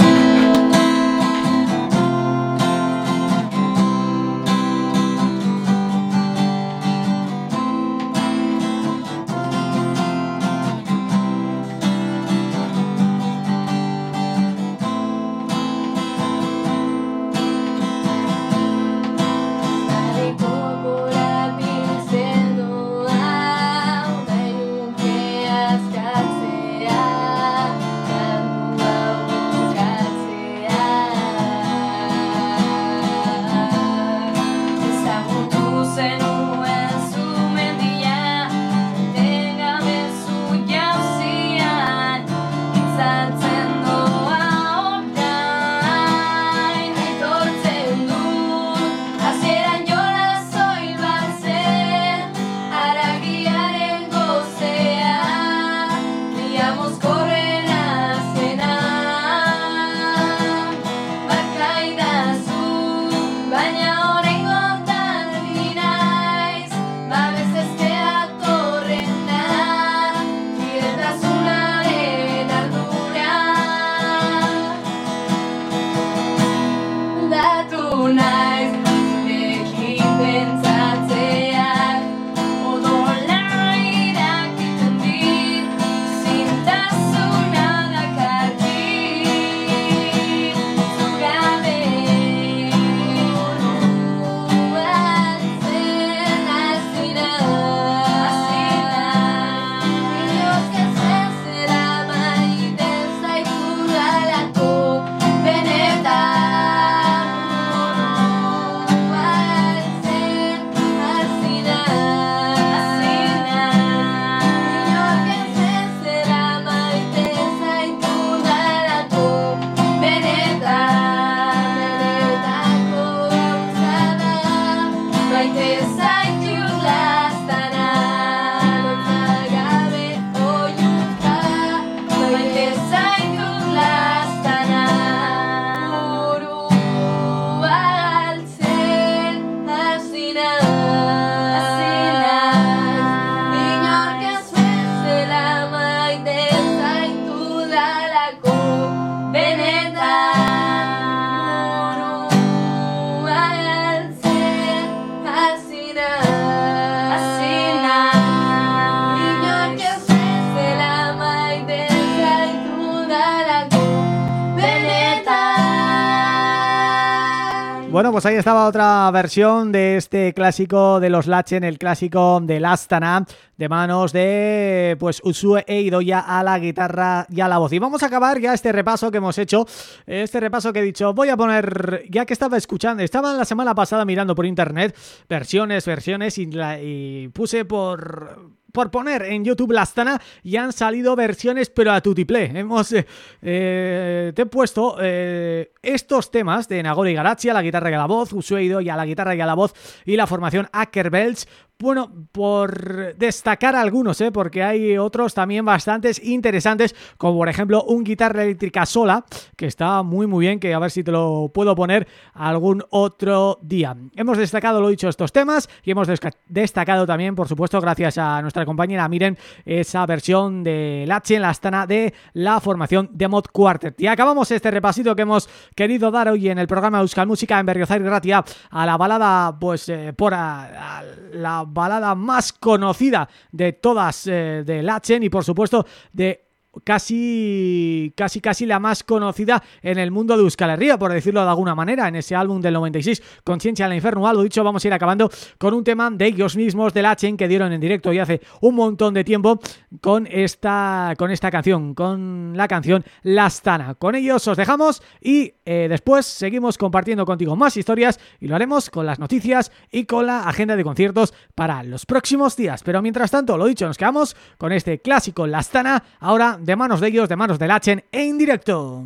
Pues ahí estaba otra versión de este clásico de los Lachen, el clásico del Astana, de manos de pues Usue e Idoya a la guitarra y a la voz. Y vamos a acabar ya este repaso que hemos hecho, este repaso que he dicho, voy a poner, ya que estaba escuchando, estaba la semana pasada mirando por internet versiones, versiones y, la- y puse por por poner en YouTube la Astana y han salido versiones pero a tutiplé. Hemos eh, eh, te he puesto eh, estos temas de Nagori Garachi a la guitarra y a la voz, Usueido y a la guitarra y a la voz y la formación Ackerbelts bueno, por destacar algunos, ¿eh? porque hay otros también bastantes interesantes, como por ejemplo un guitarra eléctrica sola, que está muy muy bien, que a ver si te lo puedo poner algún otro día. Hemos destacado, lo dicho, estos temas y hemos destacado también, por supuesto, gracias a nuestra compañera Miren, esa versión de Lache en la Astana de la formación de Mod Quartet. Y acabamos este repasito que hemos querido dar hoy en el programa Euskal Música en Berriozar y a la balada, pues, eh, por la balada más conocida de todas eh, de Lachen y por supuesto de casi casi casi la más conocida en el mundo de Euskal Herria, por decirlo de alguna manera, en ese álbum del 96, Conciencia del Inferno. Lo dicho, vamos a ir acabando con un tema de ellos mismos, de Lachen, que dieron en directo y hace un montón de tiempo con esta con esta canción, con la canción Lastana. Con ellos os dejamos y eh, después seguimos compartiendo contigo más historias y lo haremos con las noticias y con la agenda de conciertos para los próximos días. Pero mientras tanto, lo dicho, nos quedamos con este clásico Lastana, ahora de manos de ellos, de manos de Lachen en directo.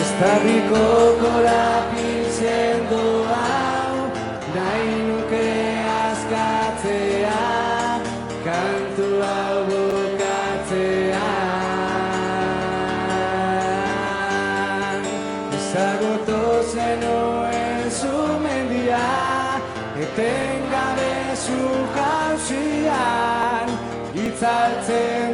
Estarriko korapiltzen exalted.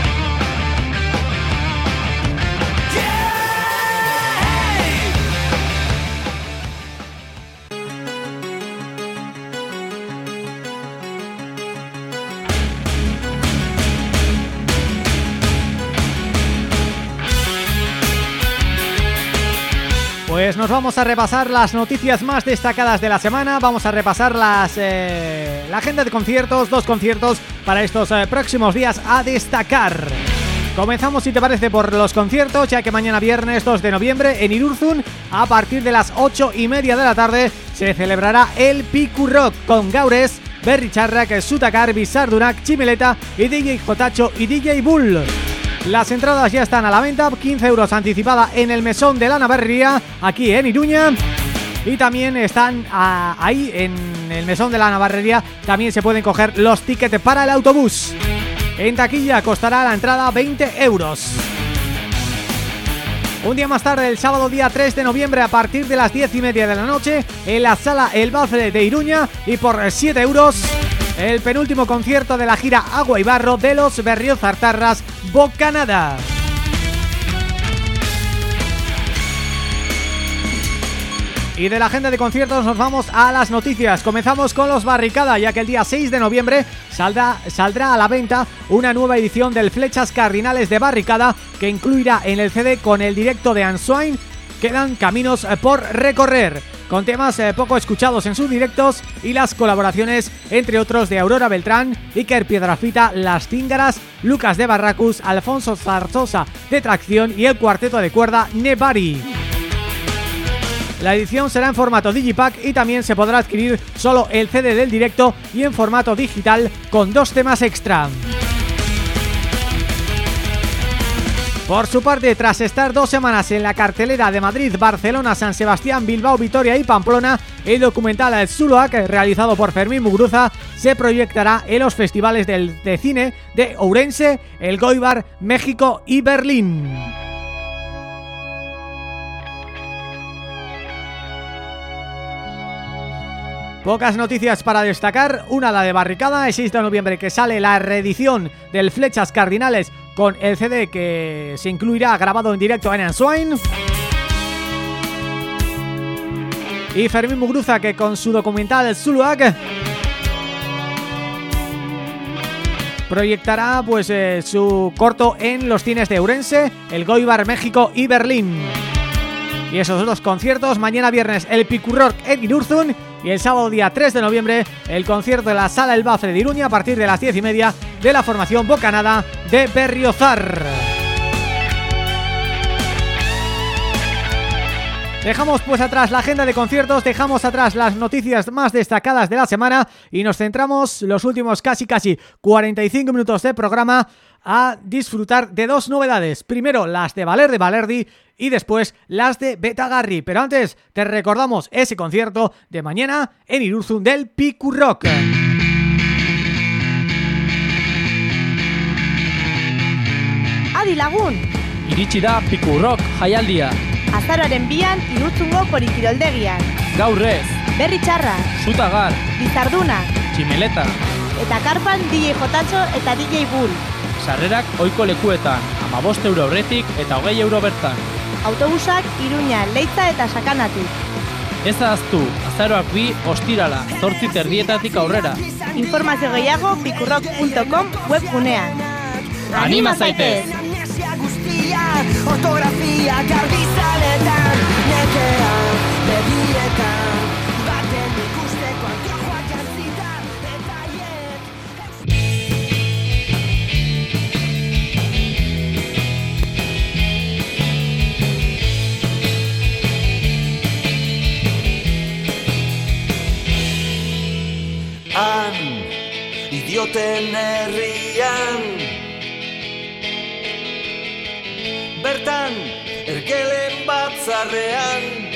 Pues nos vamos a repasar las noticias más destacadas de la semana Vamos a repasar las eh, la agenda de conciertos, dos conciertos para estos eh, próximos días a destacar Comenzamos, si te parece, por los conciertos, ya que mañana viernes 2 de noviembre en Irurzun, a partir de las 8 y media de la tarde, se celebrará el Piku Rock con Gaures, Berry Charrak, Sutakar, Bizardunak, Chimeleta y DJ Jotacho y DJ Bull. Las entradas ya están a la venta, 15 euros anticipada en el mesón de la Navarrería, aquí en Iruña. Y también están ah, ahí en el mesón de la Navarrería, también se pueden coger los tickets para el autobús. En taquilla costará la entrada 20 euros. Un día más tarde, el sábado día 3 de noviembre, a partir de las 10 y media de la noche, en la sala El Bafre de Iruña y por 7 euros, el penúltimo concierto de la gira Agua y Barro de los Berriozartarras Bocanada. Y de la agenda de conciertos nos vamos a las noticias. Comenzamos con los Barricada, ya que el día 6 de noviembre saldrá, saldrá a la venta una nueva edición del Flechas Cardinales de Barricada que incluirá en el CD con el directo de Answine Quedan caminos por recorrer con temas eh, poco escuchados en sus directos y las colaboraciones, entre otros, de Aurora Beltrán, Iker Piedrafita, Las Cíngaras, Lucas de Barracus, Alfonso Zarzosa de Tracción y el cuarteto de cuerda Nebari. La edición será en formato Digipack y también se podrá adquirir solo el CD del directo y en formato digital con dos temas extra. Por su parte, tras estar dos semanas en la cartelera de Madrid, Barcelona, San Sebastián, Bilbao, Vitoria y Pamplona, el documental El Zuluac, realizado por Fermín Muguruza, se proyectará en los festivales del, de cine de Ourense, El Goibar, México y Berlín. Pocas noticias para destacar, una la de Barricada, el 6 de noviembre que sale la reedición del Flechas Cardinales con el CD que se incluirá grabado en directo en Answine y Fermín Muguruza que con su documental Zuluac proyectará pues eh, su corto en los cines de Ourense, el Goibar, México y Berlín. Y esos dos conciertos, mañana viernes el Picurrock en y el sábado día 3 de noviembre el concierto de la Sala El Bafre de Iruña a partir de las 10 y media de la formación Bocanada de Berriozar. Dejamos pues atrás la agenda de conciertos, dejamos atrás las noticias más destacadas de la semana y nos centramos los últimos casi casi 45 minutos de programa a disfrutar de dos novedades. Primero las de Valer de Valerdi y después las de Betagarri. Pero antes te recordamos ese concierto de mañana en Irurzun del Piku Rock. Adi lagun, Iritsi da Piku Rock jaialdia. Azaroaren bian irutzungo korikiroldegian. Gaur ez, Berri txarra, Zutagar, bizarduna, Tximeleta, eta karpan DJ Jotatxo eta DJ Bull. sarrerak oiko lekuetan, amabost euro aurretik eta hogei euro bertan. Autobusak Iruña, Leitza eta Sakanatik. Ez ahaztu, azaroak bi ostirala, zortzi terdietatik aurrera. Informazio gehiago pikurrock.com webgunean. Anima zaitez! Ortografia garbi zaletan Nekea begietan Baten ikusteko antrojoak jantzitan Eta iet Han, idioten herrian Bertan ergelen batzarrean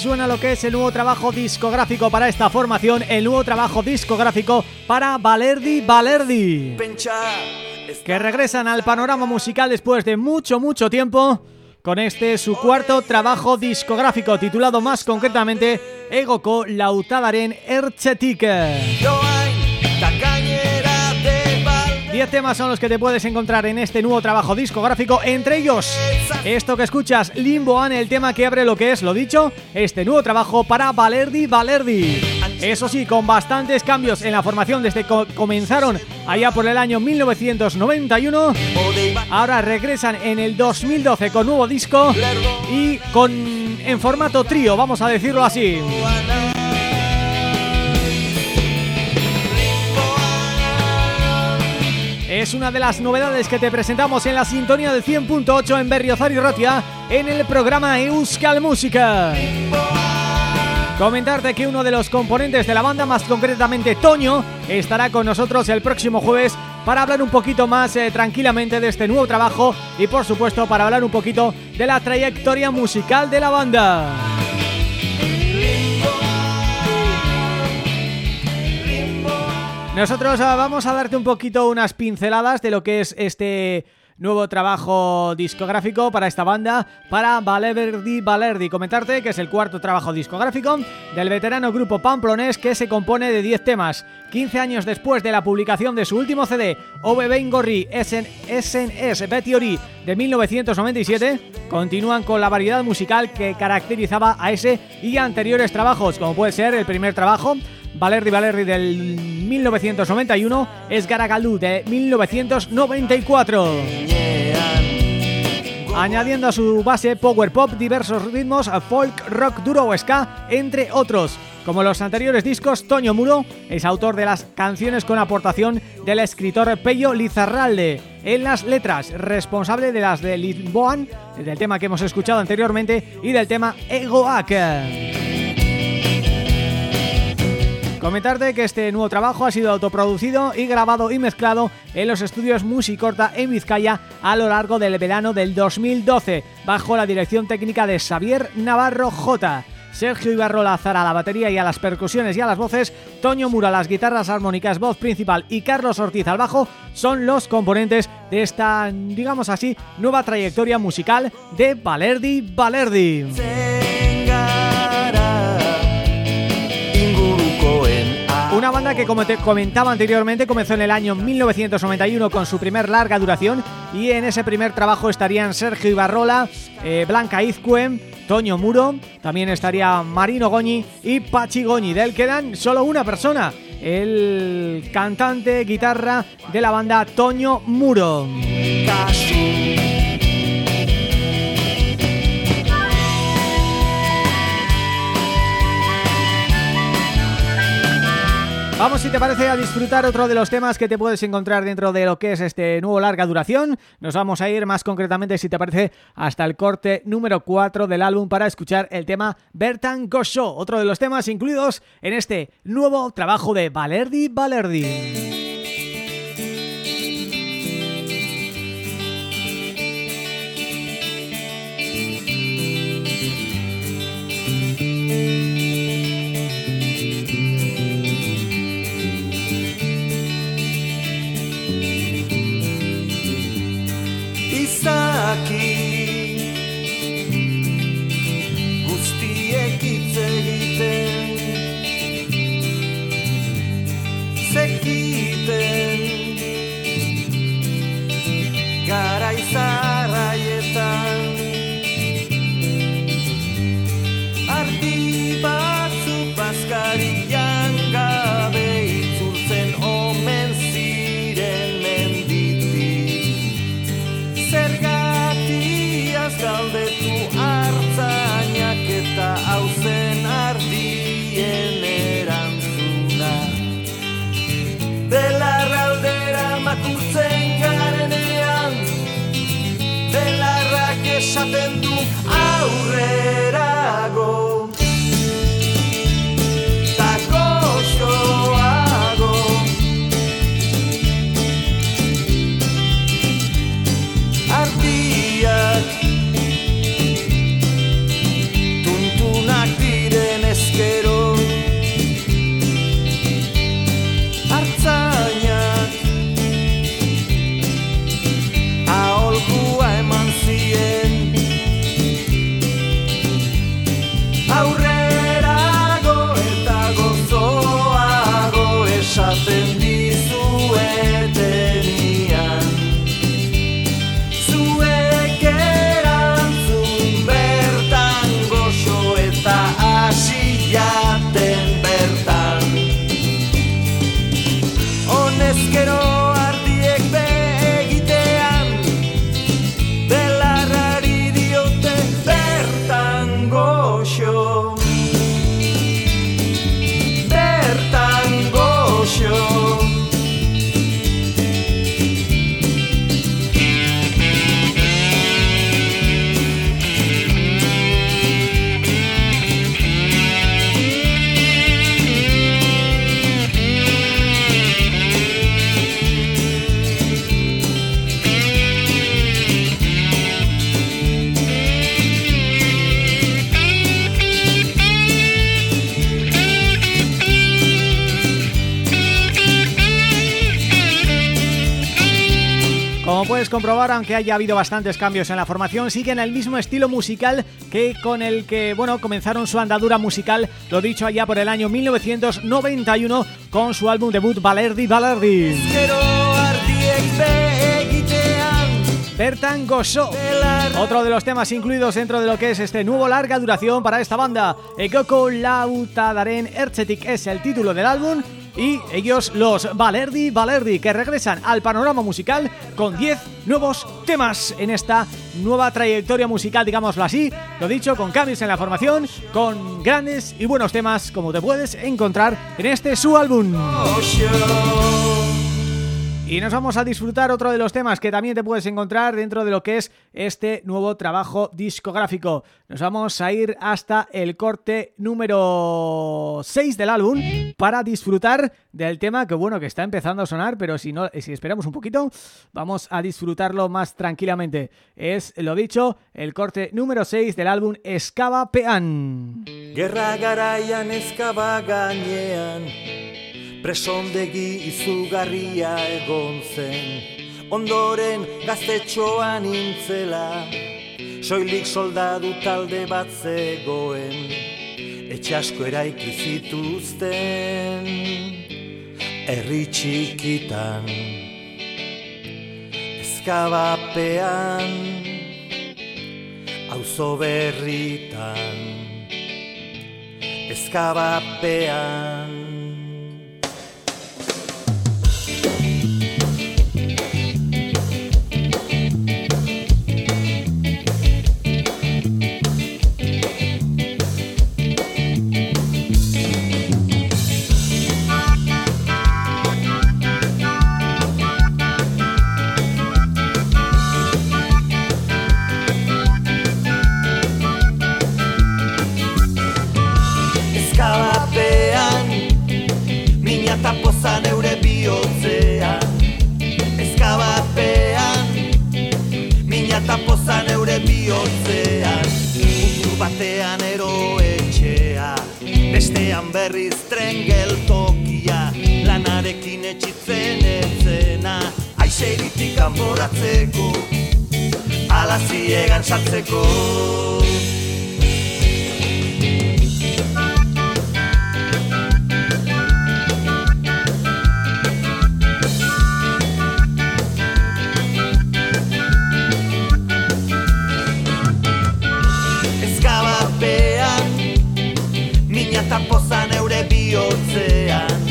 Así suena lo que es el nuevo trabajo discográfico para esta formación, el nuevo trabajo discográfico para Valerdi Valerdi, que regresan al panorama musical después de mucho, mucho tiempo con este su cuarto trabajo discográfico titulado más concretamente Egoko Lautadaren Ertzetik. 10 temas son los que te puedes encontrar en este nuevo trabajo discográfico, entre ellos esto que escuchas, Limboan, el tema que abre lo que es, lo dicho, este nuevo trabajo para Valerdi Valerdi. Eso sí, con bastantes cambios en la formación desde que comenzaron allá por el año 1991, ahora regresan en el 2012 con nuevo disco y con en formato trío, vamos a decirlo así. Es una de las novedades que te presentamos en la sintonía del 100.8 en Berriozar y Ratia en el programa Euskal Música. Comentarte que uno de los componentes de la banda, más concretamente Toño, estará con nosotros el próximo jueves para hablar un poquito más eh, tranquilamente de este nuevo trabajo y por supuesto para hablar un poquito de la trayectoria musical de la banda. Nosotros ah, vamos a darte un poquito unas pinceladas de lo que es este nuevo trabajo discográfico para esta banda, para Valerdi Valerdi. Comentarte que es el cuarto trabajo discográfico del veterano grupo pamplonés que se compone de 10 temas. 15 años después de la publicación de su último CD, OBB Ingorri SNS Betiori de 1997, continúan con la variedad musical que caracterizaba a ese y anteriores trabajos, como puede ser el primer trabajo, Valerdi Valerdi del 1991 es Garagalú de 1994 añadiendo a su base power pop diversos ritmos folk, rock, duro o ska, entre otros. Como los anteriores discos, Toño Muro es autor de las canciones con aportación del escritor Pello Lizarralde. En las letras, responsable de las de Lisboan, del tema que hemos escuchado anteriormente, y del tema Egoak. Comentarte que este nuevo trabajo ha sido autoproducido y grabado y mezclado en los estudios Musicorta en Vizcaya a lo largo del verano del 2012, bajo la dirección técnica de Xavier Navarro J. Sergio Ibarrola Zara a la batería y a las percusiones y a las voces, Toño Mura a las guitarras armónicas, voz principal y Carlos Ortiz al bajo son los componentes de esta, digamos así, nueva trayectoria musical de Valerdi Valerdi. Que como te comentaba anteriormente comenzó en el año 1991 con su primer larga duración y en ese primer trabajo estarían Sergio Ibarrola, eh, Blanca Izcuen, Toño Muro, también estaría Marino Goñi y Pachi Goñi, del quedan solo una persona, el cantante, guitarra de la banda Toño Muro. Vamos, si te parece, a disfrutar otro de los temas que te puedes encontrar dentro de lo que es este nuevo larga duración. Nos vamos a ir más concretamente, si te parece, hasta el corte número 4 del álbum para escuchar el tema Bertan Gosho, otro de los temas incluidos en este nuevo trabajo de Valerdi Valerdi. atento comprobar, aunque haya habido bastantes cambios en la formación, siguen el mismo estilo musical que con el que, bueno, comenzaron su andadura musical, lo dicho allá por el año 1991 con su álbum debut Valerdi Valerdi. Bertan otro de los temas incluidos dentro de lo que es este nuevo larga duración para esta banda. Egoko Lautadaren Ertzetik es el título del álbum y ellos los Valerdi Valerdi que regresan al panorama musical con 10 nuevos temas en esta nueva trayectoria musical, digámoslo así, lo dicho, con cambios en la formación, con grandes y buenos temas como te puedes encontrar en este su álbum. Y nos vamos a disfrutar otro de los temas que también te puedes encontrar dentro de lo que es este nuevo trabajo discográfico. Nos vamos a ir hasta el corte número 6 del álbum para disfrutar del tema que bueno que está empezando a sonar, pero si no si esperamos un poquito, vamos a disfrutarlo más tranquilamente. Es, lo dicho, el corte número 6 del álbum Escava Pean. Gerra garaian Presondegi izugarria egon zen. Ondoren gaztetxoan intzela Soilik soldadu talde bat zegoen. Etxe asko eraiki zituzten. Herri txikitan. Ezkabapean Auzo berritan. Ezkabapean Bestean berriz tren geltokia Lanarekin etxitzen etzena. Aizeritik kanporatzeko Ala ziegan sartzeko Mina eta pozan eure bihotzean.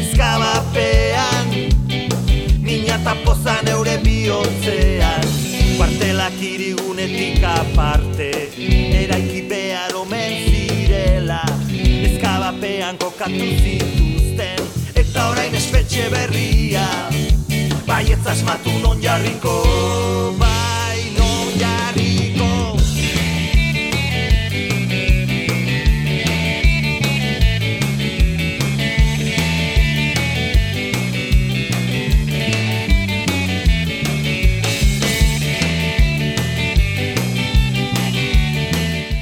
Ezkabapean Mina eta pozan eure bihotzean. Kuartelak irigunetik aparte Eraiki behar omen zirela. Ezkabapean kokatu zituzten Eta orain espetxe berria. Baietz asmatu non jarriko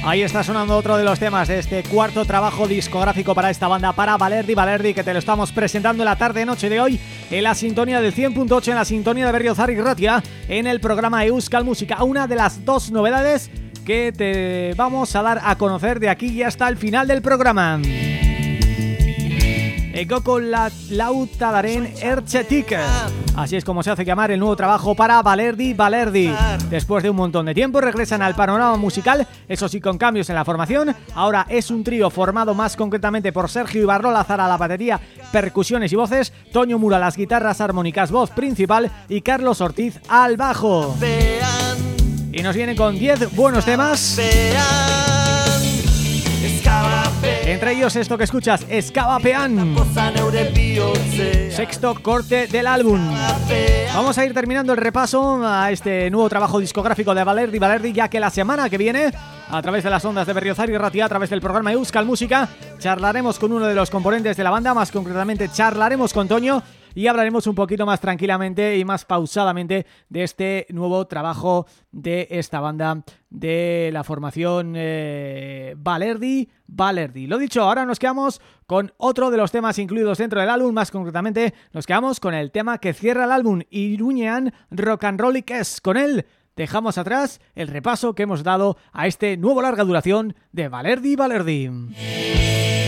Ahí está sonando otro de los temas de este cuarto trabajo discográfico para esta banda, para Valerdi Valerdi, que te lo estamos presentando en la tarde-noche de hoy en la sintonía del 100.8, en la sintonía de Berriozar y Ratia, en el programa Euskal Música. Una de las dos novedades que te vamos a dar a conocer de aquí y hasta el final del programa. Egoko la lautadaren ertzetik Así es como se hace llamar el nuevo trabajo para Valerdi Valerdi. Después de un montón de tiempo regresan al panorama musical Eso sí con cambios en la formación. Ahora es un trío formado más concretamente por Sergio Ibarrola Zara a la batería, percusiones y voces Toño Mura las guitarras, armónicas, voz principal Y Carlos Ortiz al bajo. Y nos vienen con 10 buenos temas entre ellos esto que escuchas, Escabapean. Sexto corte del álbum. Vamos a ir terminando el repaso a este nuevo trabajo discográfico de Valerdi. Valerdi Ya que la semana que viene, a través de las ondas de Berriozar y Ratia A través del programa Euskal Música Charlaremos con uno de los componentes de la banda Más concretamente charlaremos con Toño y hablaremos un poquito más tranquilamente y más pausadamente de este nuevo trabajo de esta banda de la formación eh, Valerdi Valerdi. Lo dicho, ahora nos quedamos con otro de los temas incluidos dentro del álbum, más concretamente nos quedamos con el tema que cierra el álbum Iruñean Rock and Roll es Con él dejamos atrás el repaso que hemos dado a este nuevo larga duración de Valerdi Valerdi.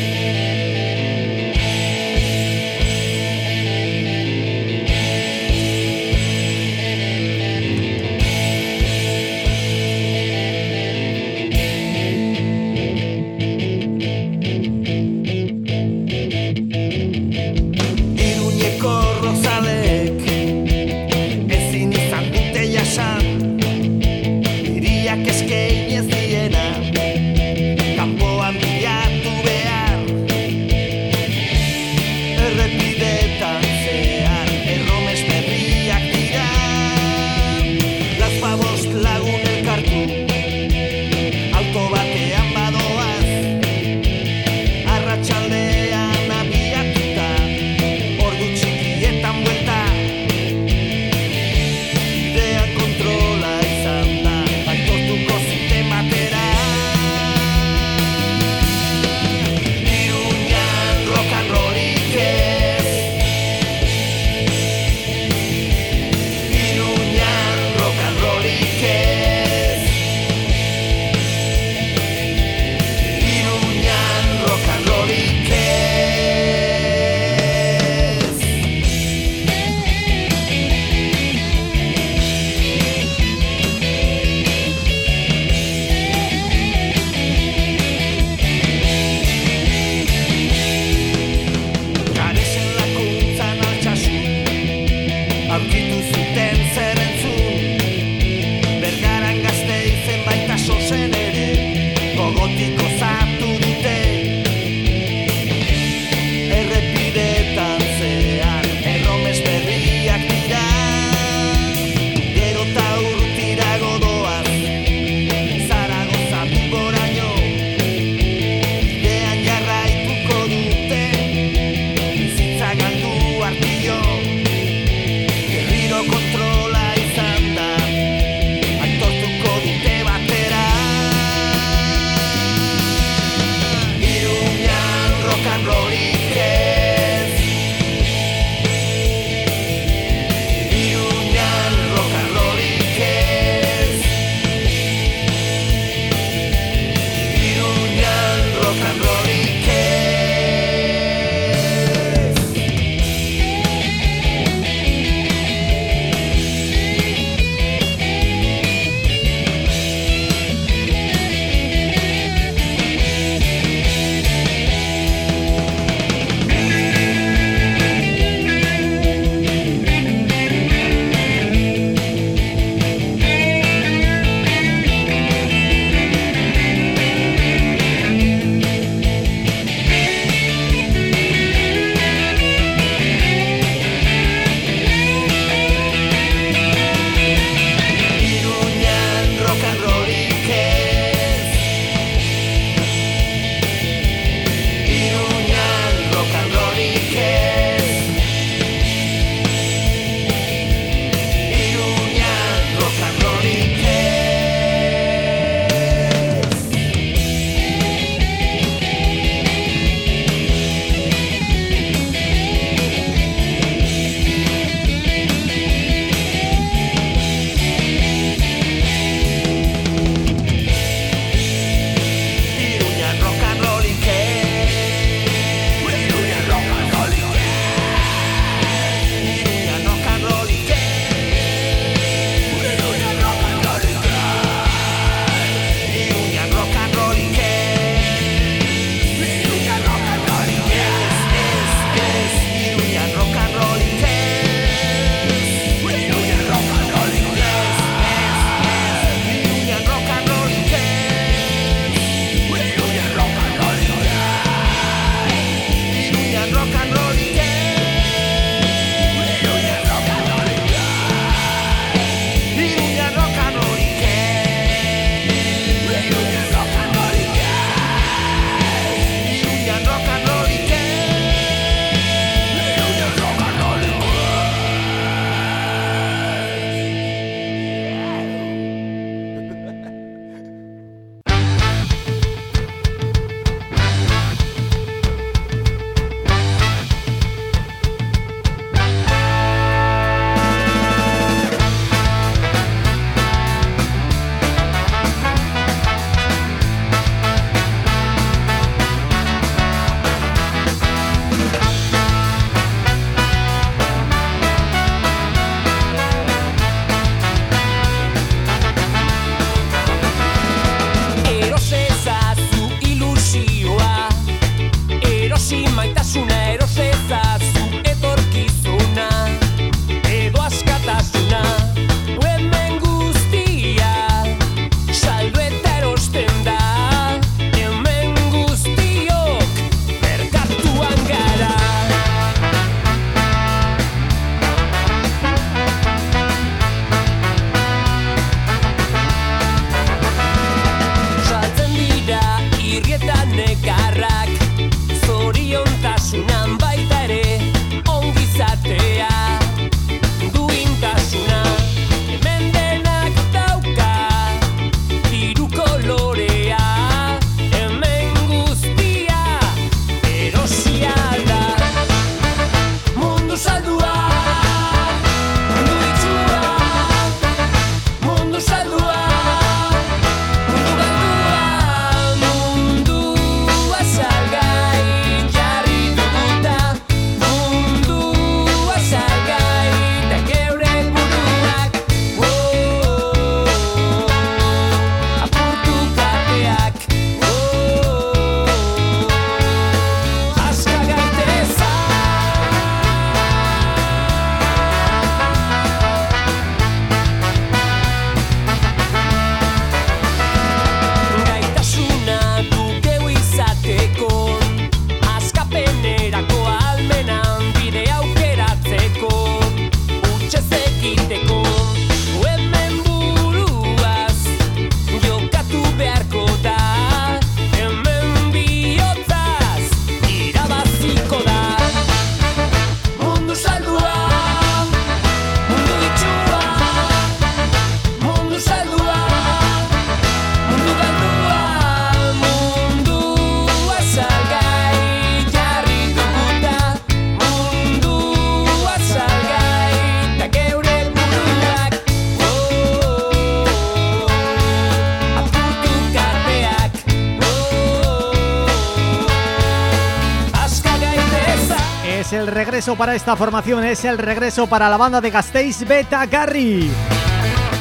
Regreso para esta formación, es el regreso para la banda de Gasteiz Beta Garry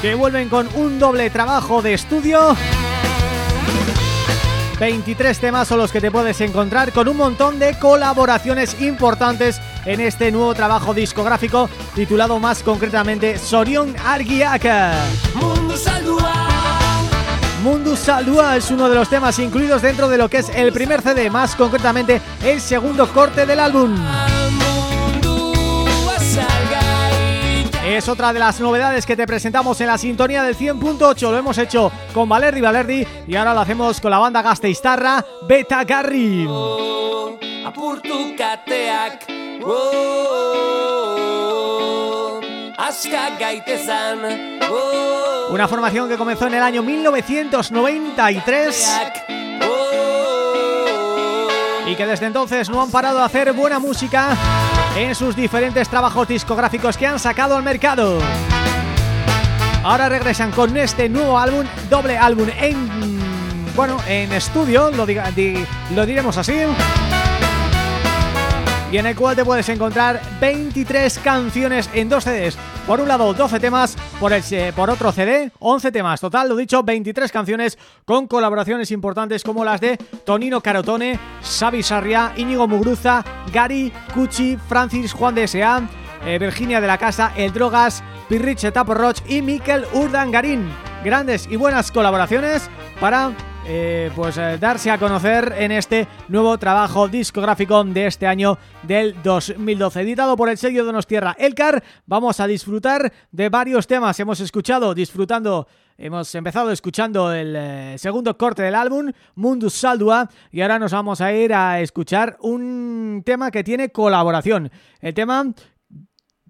que vuelven con un doble trabajo de estudio 23 temas son los que te puedes encontrar con un montón de colaboraciones importantes en este nuevo trabajo discográfico titulado más concretamente Sorion Argiaka. Mundu saldua Mundus Saldua es uno de los temas incluidos dentro de lo que es el primer CD, más concretamente el segundo corte del álbum. Es otra de las novedades que te presentamos en la sintonía del 100.8 Lo hemos hecho con Valerdi Valerdi Y ahora lo hacemos con la banda gasteiztarra Beta apurtu kateak oh, aska gaitezan oh, Una formación que comenzó en el año 1993 Y que desde entonces no han parado de hacer buena música En sus diferentes trabajos discográficos que han sacado al mercado. Ahora regresan con este nuevo álbum, doble álbum en... Bueno, en estudio, lo, diga- di- lo diremos así y en el cual te puedes encontrar 23 canciones en dos CDs. Por un lado 12 temas, por, el, eh, por otro CD 11 temas. Total, lo dicho, 23 canciones con colaboraciones importantes como las de Tonino Carotone, Xavi Sarria, Íñigo Mugruza, Gary, Cuchi, Francis Juan de S.A., eh, Virginia de la Casa, El Drogas, Pirriche Taporroch y Miquel Urdangarín. Grandes y buenas colaboraciones para eh, pues eh, darse a conocer en este nuevo trabajo discográfico de este año del 2012 editado por el sello Donostierra Elcar vamos a disfrutar de varios temas. Hemos escuchado disfrutando hemos empezado escuchando el eh, segundo corte del álbum Mundus Saldua y ahora nos vamos a ir a escuchar un tema que tiene colaboración. El tema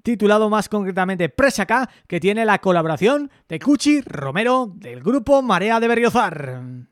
titulado más concretamente Presacá, que tiene la colaboración de Cuchi Romero del grupo Marea de Berriozar.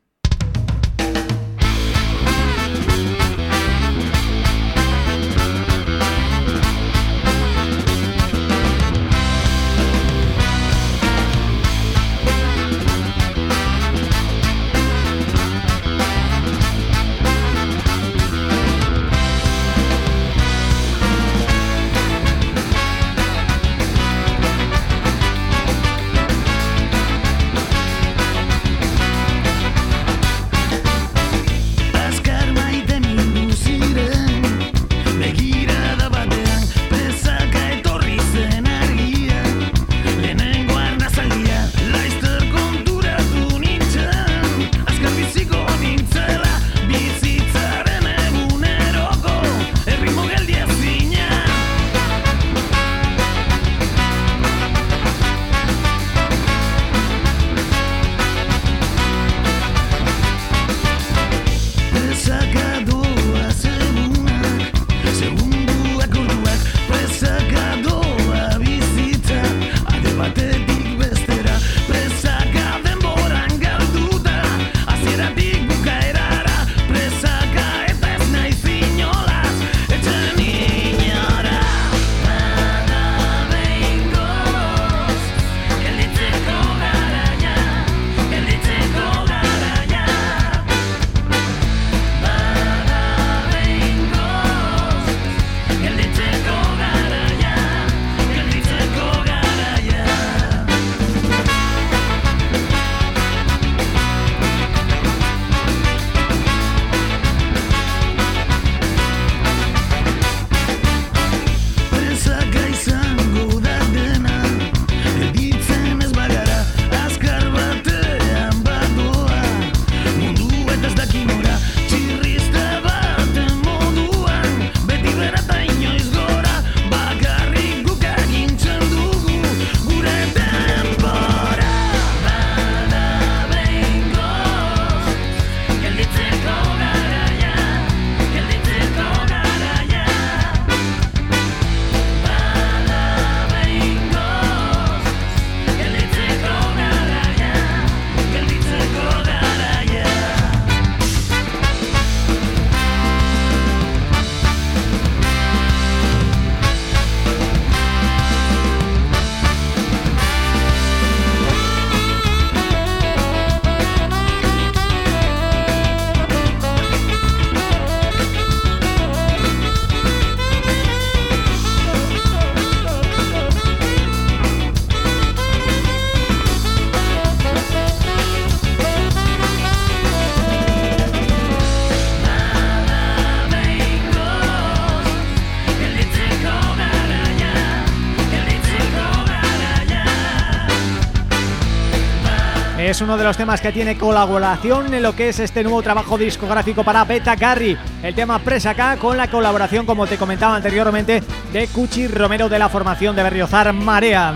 Uno de los temas que tiene colaboración en lo que es este nuevo trabajo discográfico para Beta Carry. El tema Presa acá con la colaboración, como te comentaba anteriormente, de Cuchi Romero de la formación de Berriozar Marea.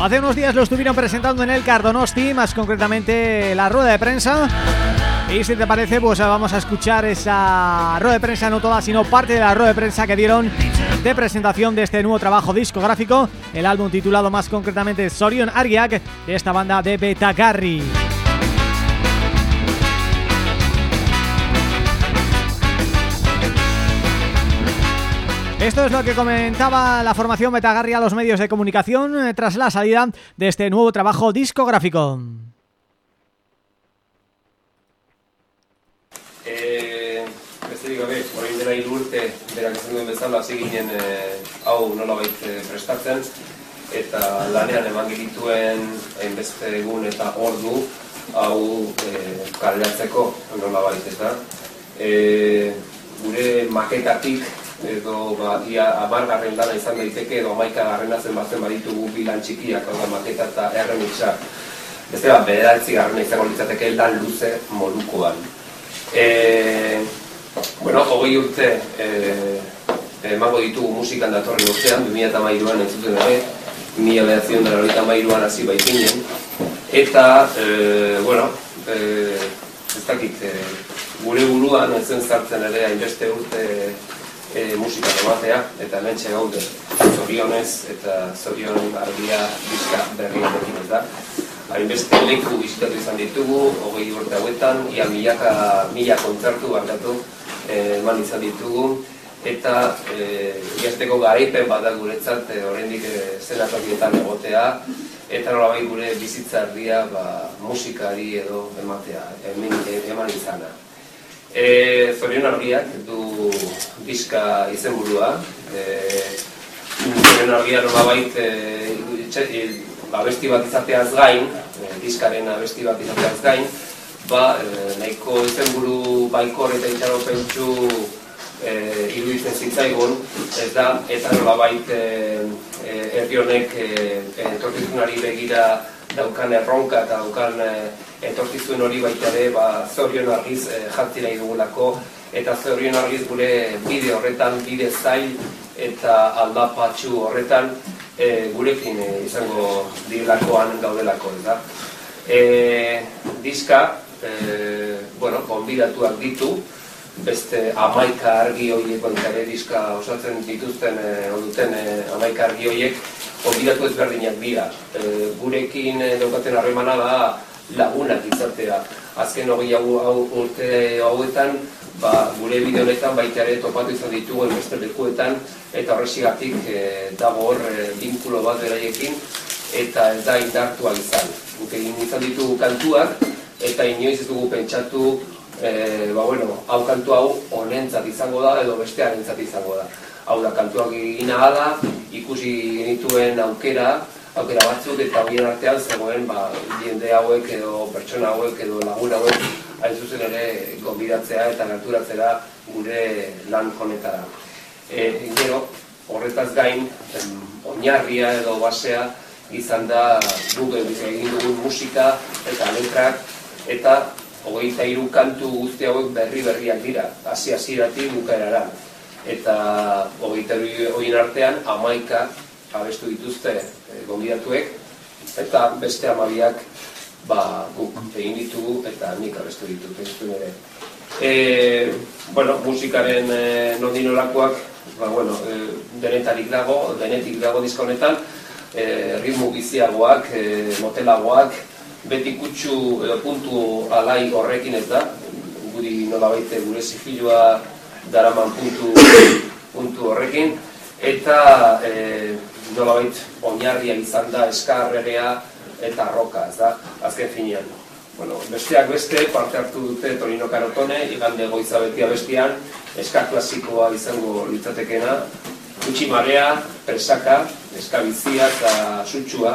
Hace unos días lo estuvieron presentando en el Cardonosti, más concretamente la rueda de prensa. Y si te parece, pues vamos a escuchar esa rueda de prensa, no toda, sino parte de la rueda de prensa que dieron de presentación de este nuevo trabajo discográfico, el álbum titulado más concretamente Sorion Argiak, de esta banda de Betacarri. Esto es lo que comentaba la formación Betagarri a los medios de comunicación eh, tras la salida de este nuevo trabajo discográfico. Eh, besterik gabe, orain dela hiru urte berak esan duen bezala hasi ginen eh, hau nolabait eh, prestatzen eta lanean eman genituen hainbeste egun eta ordu hau eh, kaleratzeko nolabait eta eh, gure maketatik edo ba, ia amargarren lana izan daiteke edo amaika garrena zen batzen baditugu bilan txikiak, hau da maketa eta erremixak. Beste bat, bederatzi garrena izango litzateke lan luze modukoan. E, bueno, hogei urte e, emango ditugu musikan datorren urtean, 2008an entzuten horita mairuan hasi baitinen. Eta, e, bueno, e, ez dakit, e, gure buruan ez zen zartzen ere hainbeste urte e, musika ematea, eta hemen gaude zorionez eta zorion argia bizka berri ez da. Hainbeste leku bizitatu izan ditugu, hogei urte hauetan, ia milaka, mila kontzertu barkatu eh, eman izan ditugu, eta e, iazteko garaipen bat guretzat e, oraindik e, zenatokietan egotea, eta nolabait gure bizitza erdia ba, musikari edo ematea, emin, eman izana. E, zorion argiak du diska izenburua, e, zorion argia nolabait e, abesti bat izateaz gain, e, diskaren abesti bat izateaz gain, ba, e, nahiko izenburu baikor eta itxaropentsu e, iruditzen zitzaigun, ez da, eta nolabait e, e, herri honek e, etorkizunari begira daukan erronka eta daukan e, etorkizun hori baita ere ba, zorion argiz e, jartzi nahi dugulako eta zorion argiz gure bide horretan, bide zail eta aldapatxu horretan e, gurekin e, izango direlakoan gaudelako, ez da. E, diska, e, bueno, konbidatuak ditu, beste amaika argi horiek baita diska osatzen dituzten e, duten e, amaika argi horiek konbidatu ezberdinak dira. E, gurekin e, daukaten harremana da lagunak izatea. Azken hogei hau, urte hauetan, ba, gure bideo honetan baita ere topatu izan dituen beste lekuetan eta horrezigatik e, dago hor e, binkulo bat beraiekin eta ez da indartua izan. Guk egin izan ditugu kantuak eta inoiz ez dugu pentsatu e, ba, bueno, hau kantu hau honentzat izango da edo bestearentzat izango da. Hau da, kantuak egin da, ikusi genituen aukera, aukera batzuk eta horien artean zegoen ba, jende hauek edo pertsona hauek edo lagun hauek hain zuzen ere gonbidatzea eta gerturatzera gure lan honetara. E, gero, horretaz gain, oinarria edo basea izan da guk egin dugun musika eta letrak eta hogeita hiru kantu guzti hauek berri berriak dira, hasi hasieratik bukaerara. Eta hogeita horien artean hamaika abestu dituzte e, eta beste hamabiak ba, guk egin ditugu eta nik abestu ditut egin ere. E, bueno, musikaren e, nondin olakoak, ba, bueno, e, denetarik dago, denetik dago diska honetan, e, ritmo biziagoak, e, motelagoak, beti kutsu edo puntu alai horrekin ez da, guri nola baite gure zifilua daraman puntu, puntu horrekin, eta e, nolabait oinarria izan da eskarregea eta roka, ez da, azken finean. Bueno, besteak beste, parte hartu dute Torino Karotone, igande goiza beti abestian, eska klasikoa izango litzatekena, Gutxi marea, presaka, eskabizia eta sutxua,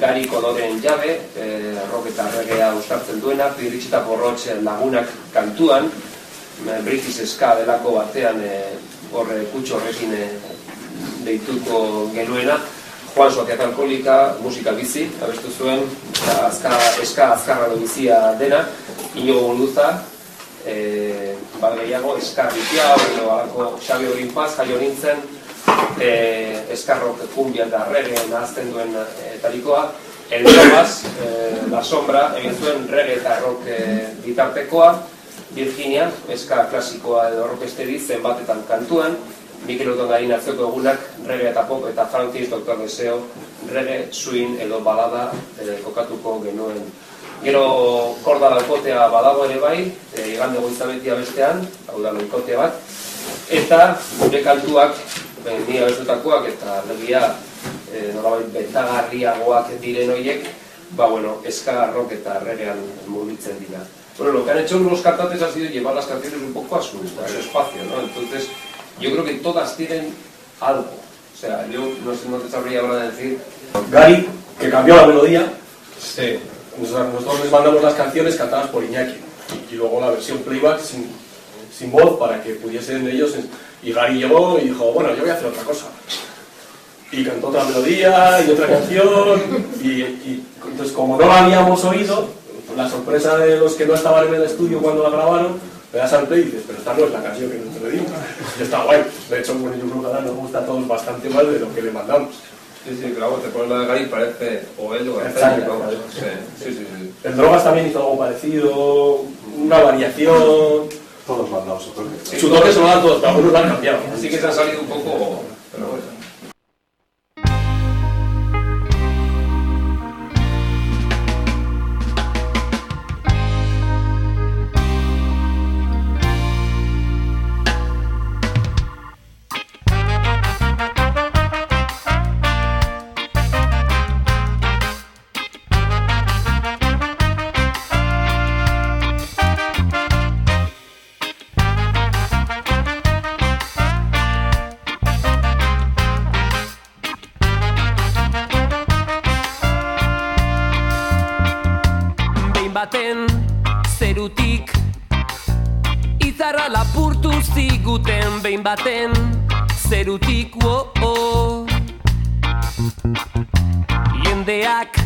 gari kodoren jabe, e, rock eta regea ustartzen duena, piritsi eta porrotxe lagunak kantuan, e, British Ska delako batean e, horre kutxo horrekin e, deituko genuena, Juan Soakiak Alkolika, musika bizi, abestu zuen, eta azka, eska azkarra bizia dena, inigo gunduza, e, bat gehiago, eskarritia, edo alako Xabi Orinpaz, jaio nintzen, e, eskarrok kumbia eta rege nahazten duen e, talikoa, El Drogas, e, La Sombra, egin zuen rege eta rock e, bitartekoa, Virginia, eska klasikoa edo rockesteri zenbatetan kantuan, Mikel Otongain atzeko egunak, rege eta pop eta Francis, Dr. Deseo, rege, swing edo balada e, kokatuko genuen. Gero korda laukotea badago ere bai, e, igande goizabetia bestean, hau da laukote bat, eta gure kantuak, e, ni abestutakoak eta legia e, nolabait betagarriagoak diren horiek, ba bueno, eska rock eta regean mugitzen dira. Bueno, lo que han hecho los cantantes ha sido llevar las canciones un poco a su, a su espacio, ¿no? Entonces, yo creo que todas tienen algo. O sea, yo no, sé, no te sabría ahora decir. Gary, que cambió la melodía, sí. nosotros les mandamos las canciones cantadas por Iñaki y luego la versión playback sin, sin voz para que pudiesen ellos. Y Gary llegó y dijo, bueno, yo voy a hacer otra cosa. Y cantó otra melodía y otra canción. Y, y entonces, como no la habíamos oído, la sorpresa de los que no estaban en el estudio cuando la grabaron, le das al play y dices, pero esta no es la canción que nos pedimos. Y está guay. De hecho, bueno, yo creo que ahora nos gusta a todos bastante más de lo que le mandamos. Sí, sí, claro, te pones la de Gary y parece o él o el. Sí, sí, sí. En drogas también hizo algo parecido, una variación. Todos mandados su toque. Su toque se lo dan todos, pero algunos lo han cambiado. Así que se han salido un poco... Pero bueno. Baten zerutik wo oh. Jendeak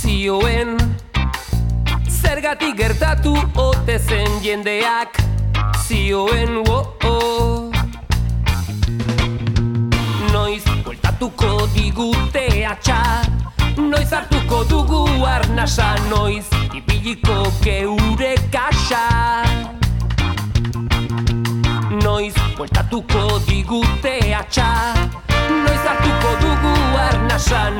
zioen Zergatik gertatu ote zen jendeak zioen wo bueltatuko digute atxa. Noiz hartuko dugu arnasa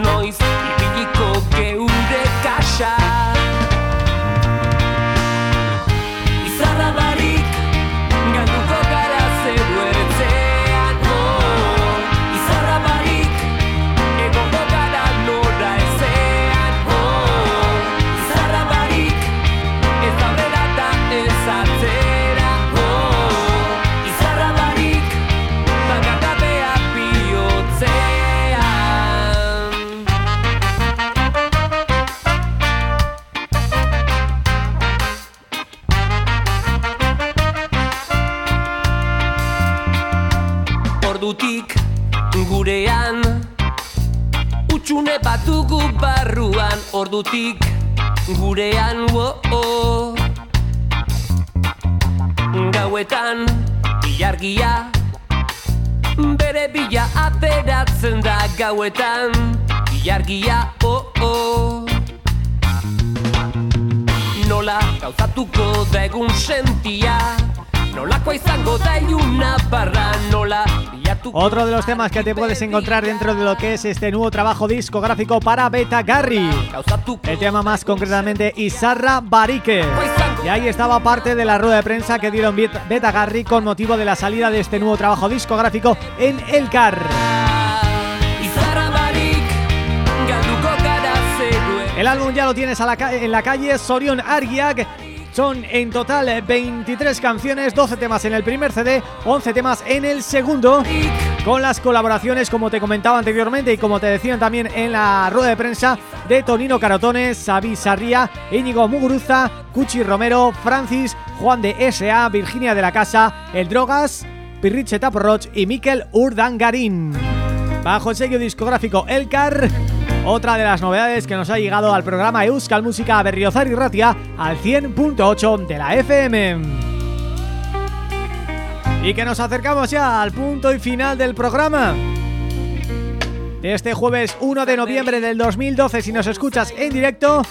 Ordutik gurean wo oh. Gauetan ilargia Bere bila ateratzen da gauetan Ilargia oh oh Nola gauzatuko da egun sentia Otro de los temas que te puedes encontrar dentro de lo que es este nuevo trabajo discográfico para Beta Garry. El tema más concretamente Isarra Barique. Y ahí estaba parte de la rueda de prensa que dieron Bet- Beta Garry con motivo de la salida de este nuevo trabajo discográfico en gara zeruen El álbum ya lo tienes a la ca- en la calle Sorion Argiak. Son en total eh, 23 canciones, 12 temas en el primer CD, 11 temas en el segundo, con las colaboraciones, como te comentaba anteriormente y como te decían también en la rueda de prensa, de Tonino Carotones, Xavi Sarria, Íñigo Muguruza, Cuchi Romero, Francis, Juan de S.A., Virginia de la Casa, El Drogas, Pirriche Taporroch y Miquel Urdangarín. Bajo el sello discográfico Elcar, otra de las novedades que nos ha llegado al programa Euskal Música Berriozar y Ratia al 100.8 de la FM. Y que nos acercamos ya al punto y final del programa. Este jueves 1 de noviembre del 2012 si nos escuchas en directo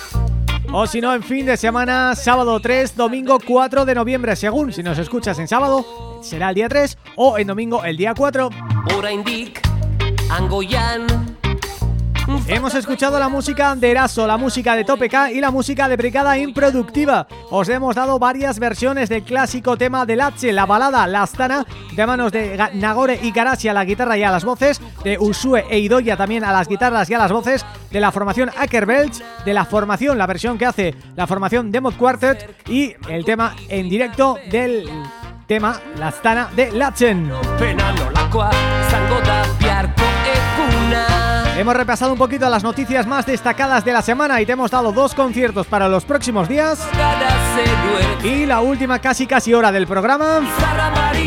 o si no en fin de semana, sábado 3, domingo 4 de noviembre según si nos escuchas en sábado será el día 3 o en domingo el día 4. Oraindik angoian Hemos escuchado la música de Eraso, la música de Tope K y la música de Brigada Improductiva. Os hemos dado varias versiones del clásico tema del H, la balada La Astana, de manos de Nagore y Garashi a la guitarra y a las voces, de Usue e Idoya también a las guitarras y a las voces, de la formación Ackerbelch, de la formación, la versión que hace la formación Demot Quartet y el tema en directo del tema La Astana de Lachen. Hemos repasado un poquito las noticias más destacadas de la semana y te hemos dado dos conciertos para los próximos días y la última casi casi hora del programa.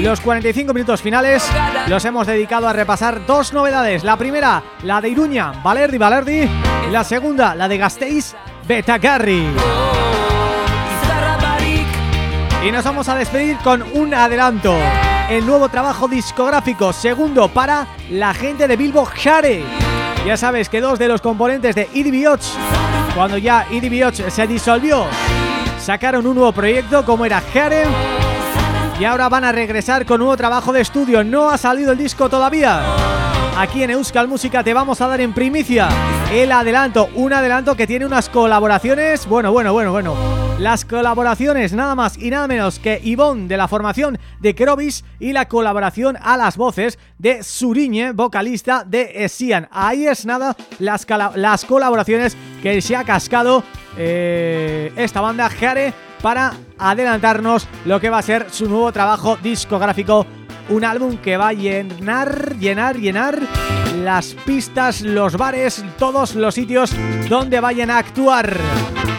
Los 45 minutos finales los hemos dedicado a repasar dos novedades. La primera, la de Iruña, Valerdi Valerdi. La segunda, la de Gasteiz, Betacarri. Y nos vamos a despedir con un adelanto. El nuevo trabajo discográfico segundo para la gente de Bilbo Jare. Ya sabes que dos de los componentes de Idibioch, cuando ya Idibioch se disolvió, sacaron un nuevo proyecto como era Jare. Y ahora van a regresar con nuevo trabajo de estudio. No ha salido el disco todavía. Aquí en Euskal Música te vamos a dar en primicia el adelanto, un adelanto que tiene unas colaboraciones, bueno, bueno, bueno, bueno. Las colaboraciones nada más y nada menos que Ivonne de la formación de Krobis y la colaboración a las voces de Suriñe, vocalista de Esian. Ahí es nada las, las colaboraciones que se ha cascado eh, esta banda Jare para adelantarnos lo que va a ser su nuevo trabajo discográfico un álbum que va a llenar, llenar, llenar las pistas, los bares, todos los sitios donde vayan a actuar.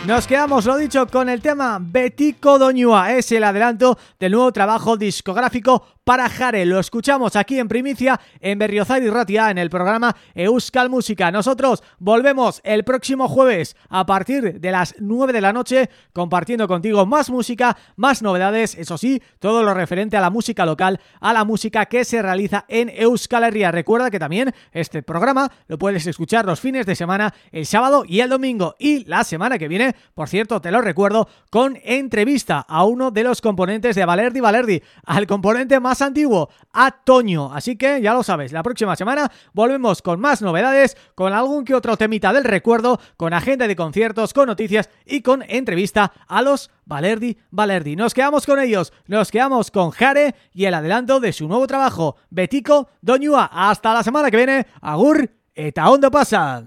Nos quedamos, lo dicho, con el tema Betico Doñua. Es el adelanto del nuevo trabajo discográfico para Jare. Lo escuchamos aquí en primicia en Berriozar y Ratia en el programa Euskal Música. Nosotros volvemos el próximo jueves a partir de las 9 de la noche compartiendo contigo más música, más novedades, eso sí, todo lo referente a la música local, a la música que se realiza en Euskal Herria. Recuerda que también este programa lo puedes escuchar los fines de semana, el sábado y el domingo. Y la semana que viene por cierto, te lo recuerdo, con entrevista a uno de los componentes de Valerdi Valerdi, al componente más antiguo, a Toño. Así que ya lo sabes, la próxima semana volvemos con más novedades, con algún que otro temita del recuerdo, con agenda de conciertos, con noticias y con entrevista a los Valerdi Valerdi. Nos quedamos con ellos, nos quedamos con Jare y el adelanto de su nuevo trabajo, Betico Doñua. Hasta la semana que viene, agur eta ondo pasa.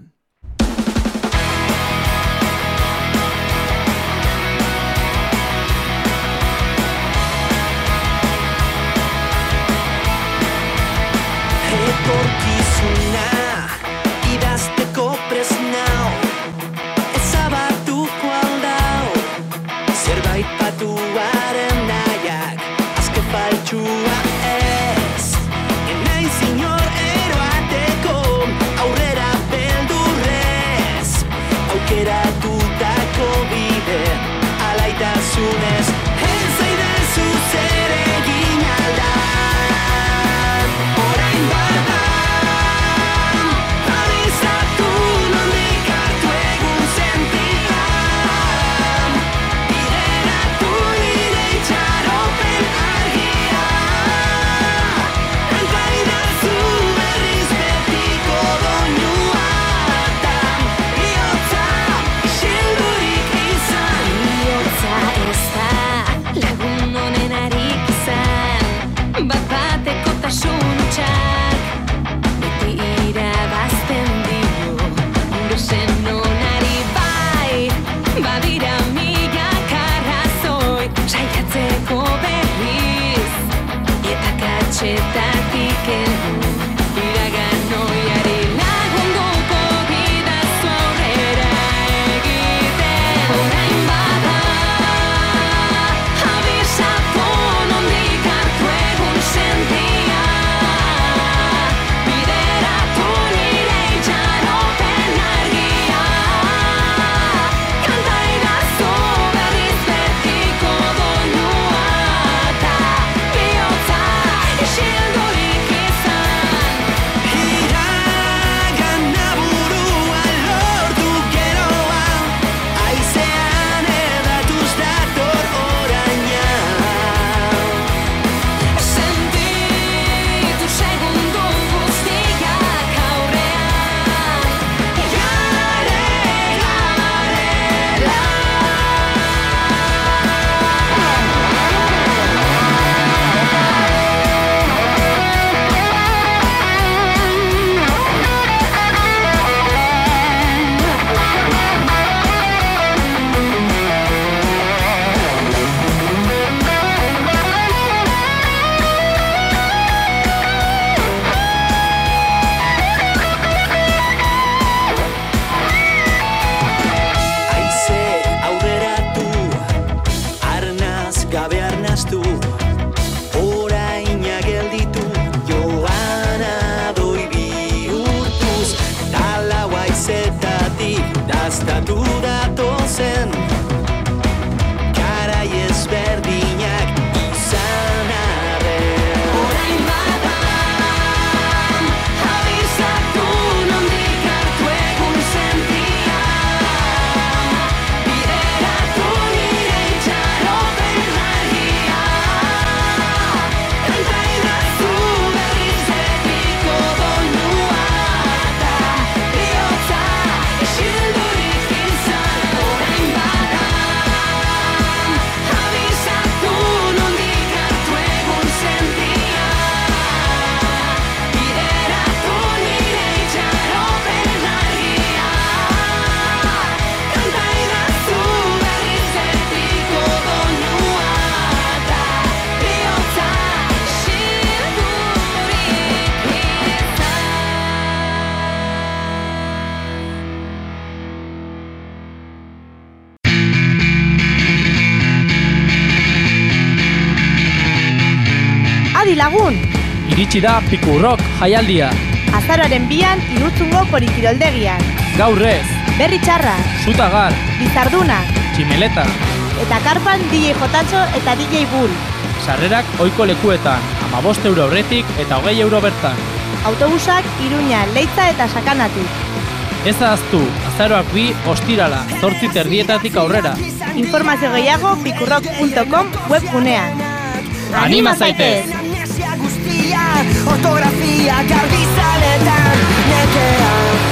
Da Pikurrok jaialdia. azaroaren bian irutzungo korikiroldegian. Gaur ez, Berri txarra, Zutagar, bizarduna, Tximeleta, eta karpan DJ Jotatxo eta DJ Bull. sarrerak oiko lekuetan, amabost euro aurretik eta hogei euro bertan. Autobusak Iruña, Leitza eta Sakanatik. Ez ahaztu, azaroak bi ostirala, zortzi terdietatik aurrera. Informazio gehiago bikurrok.com webgunean. Anima zaitez! Ortografia garbizaletan Nekea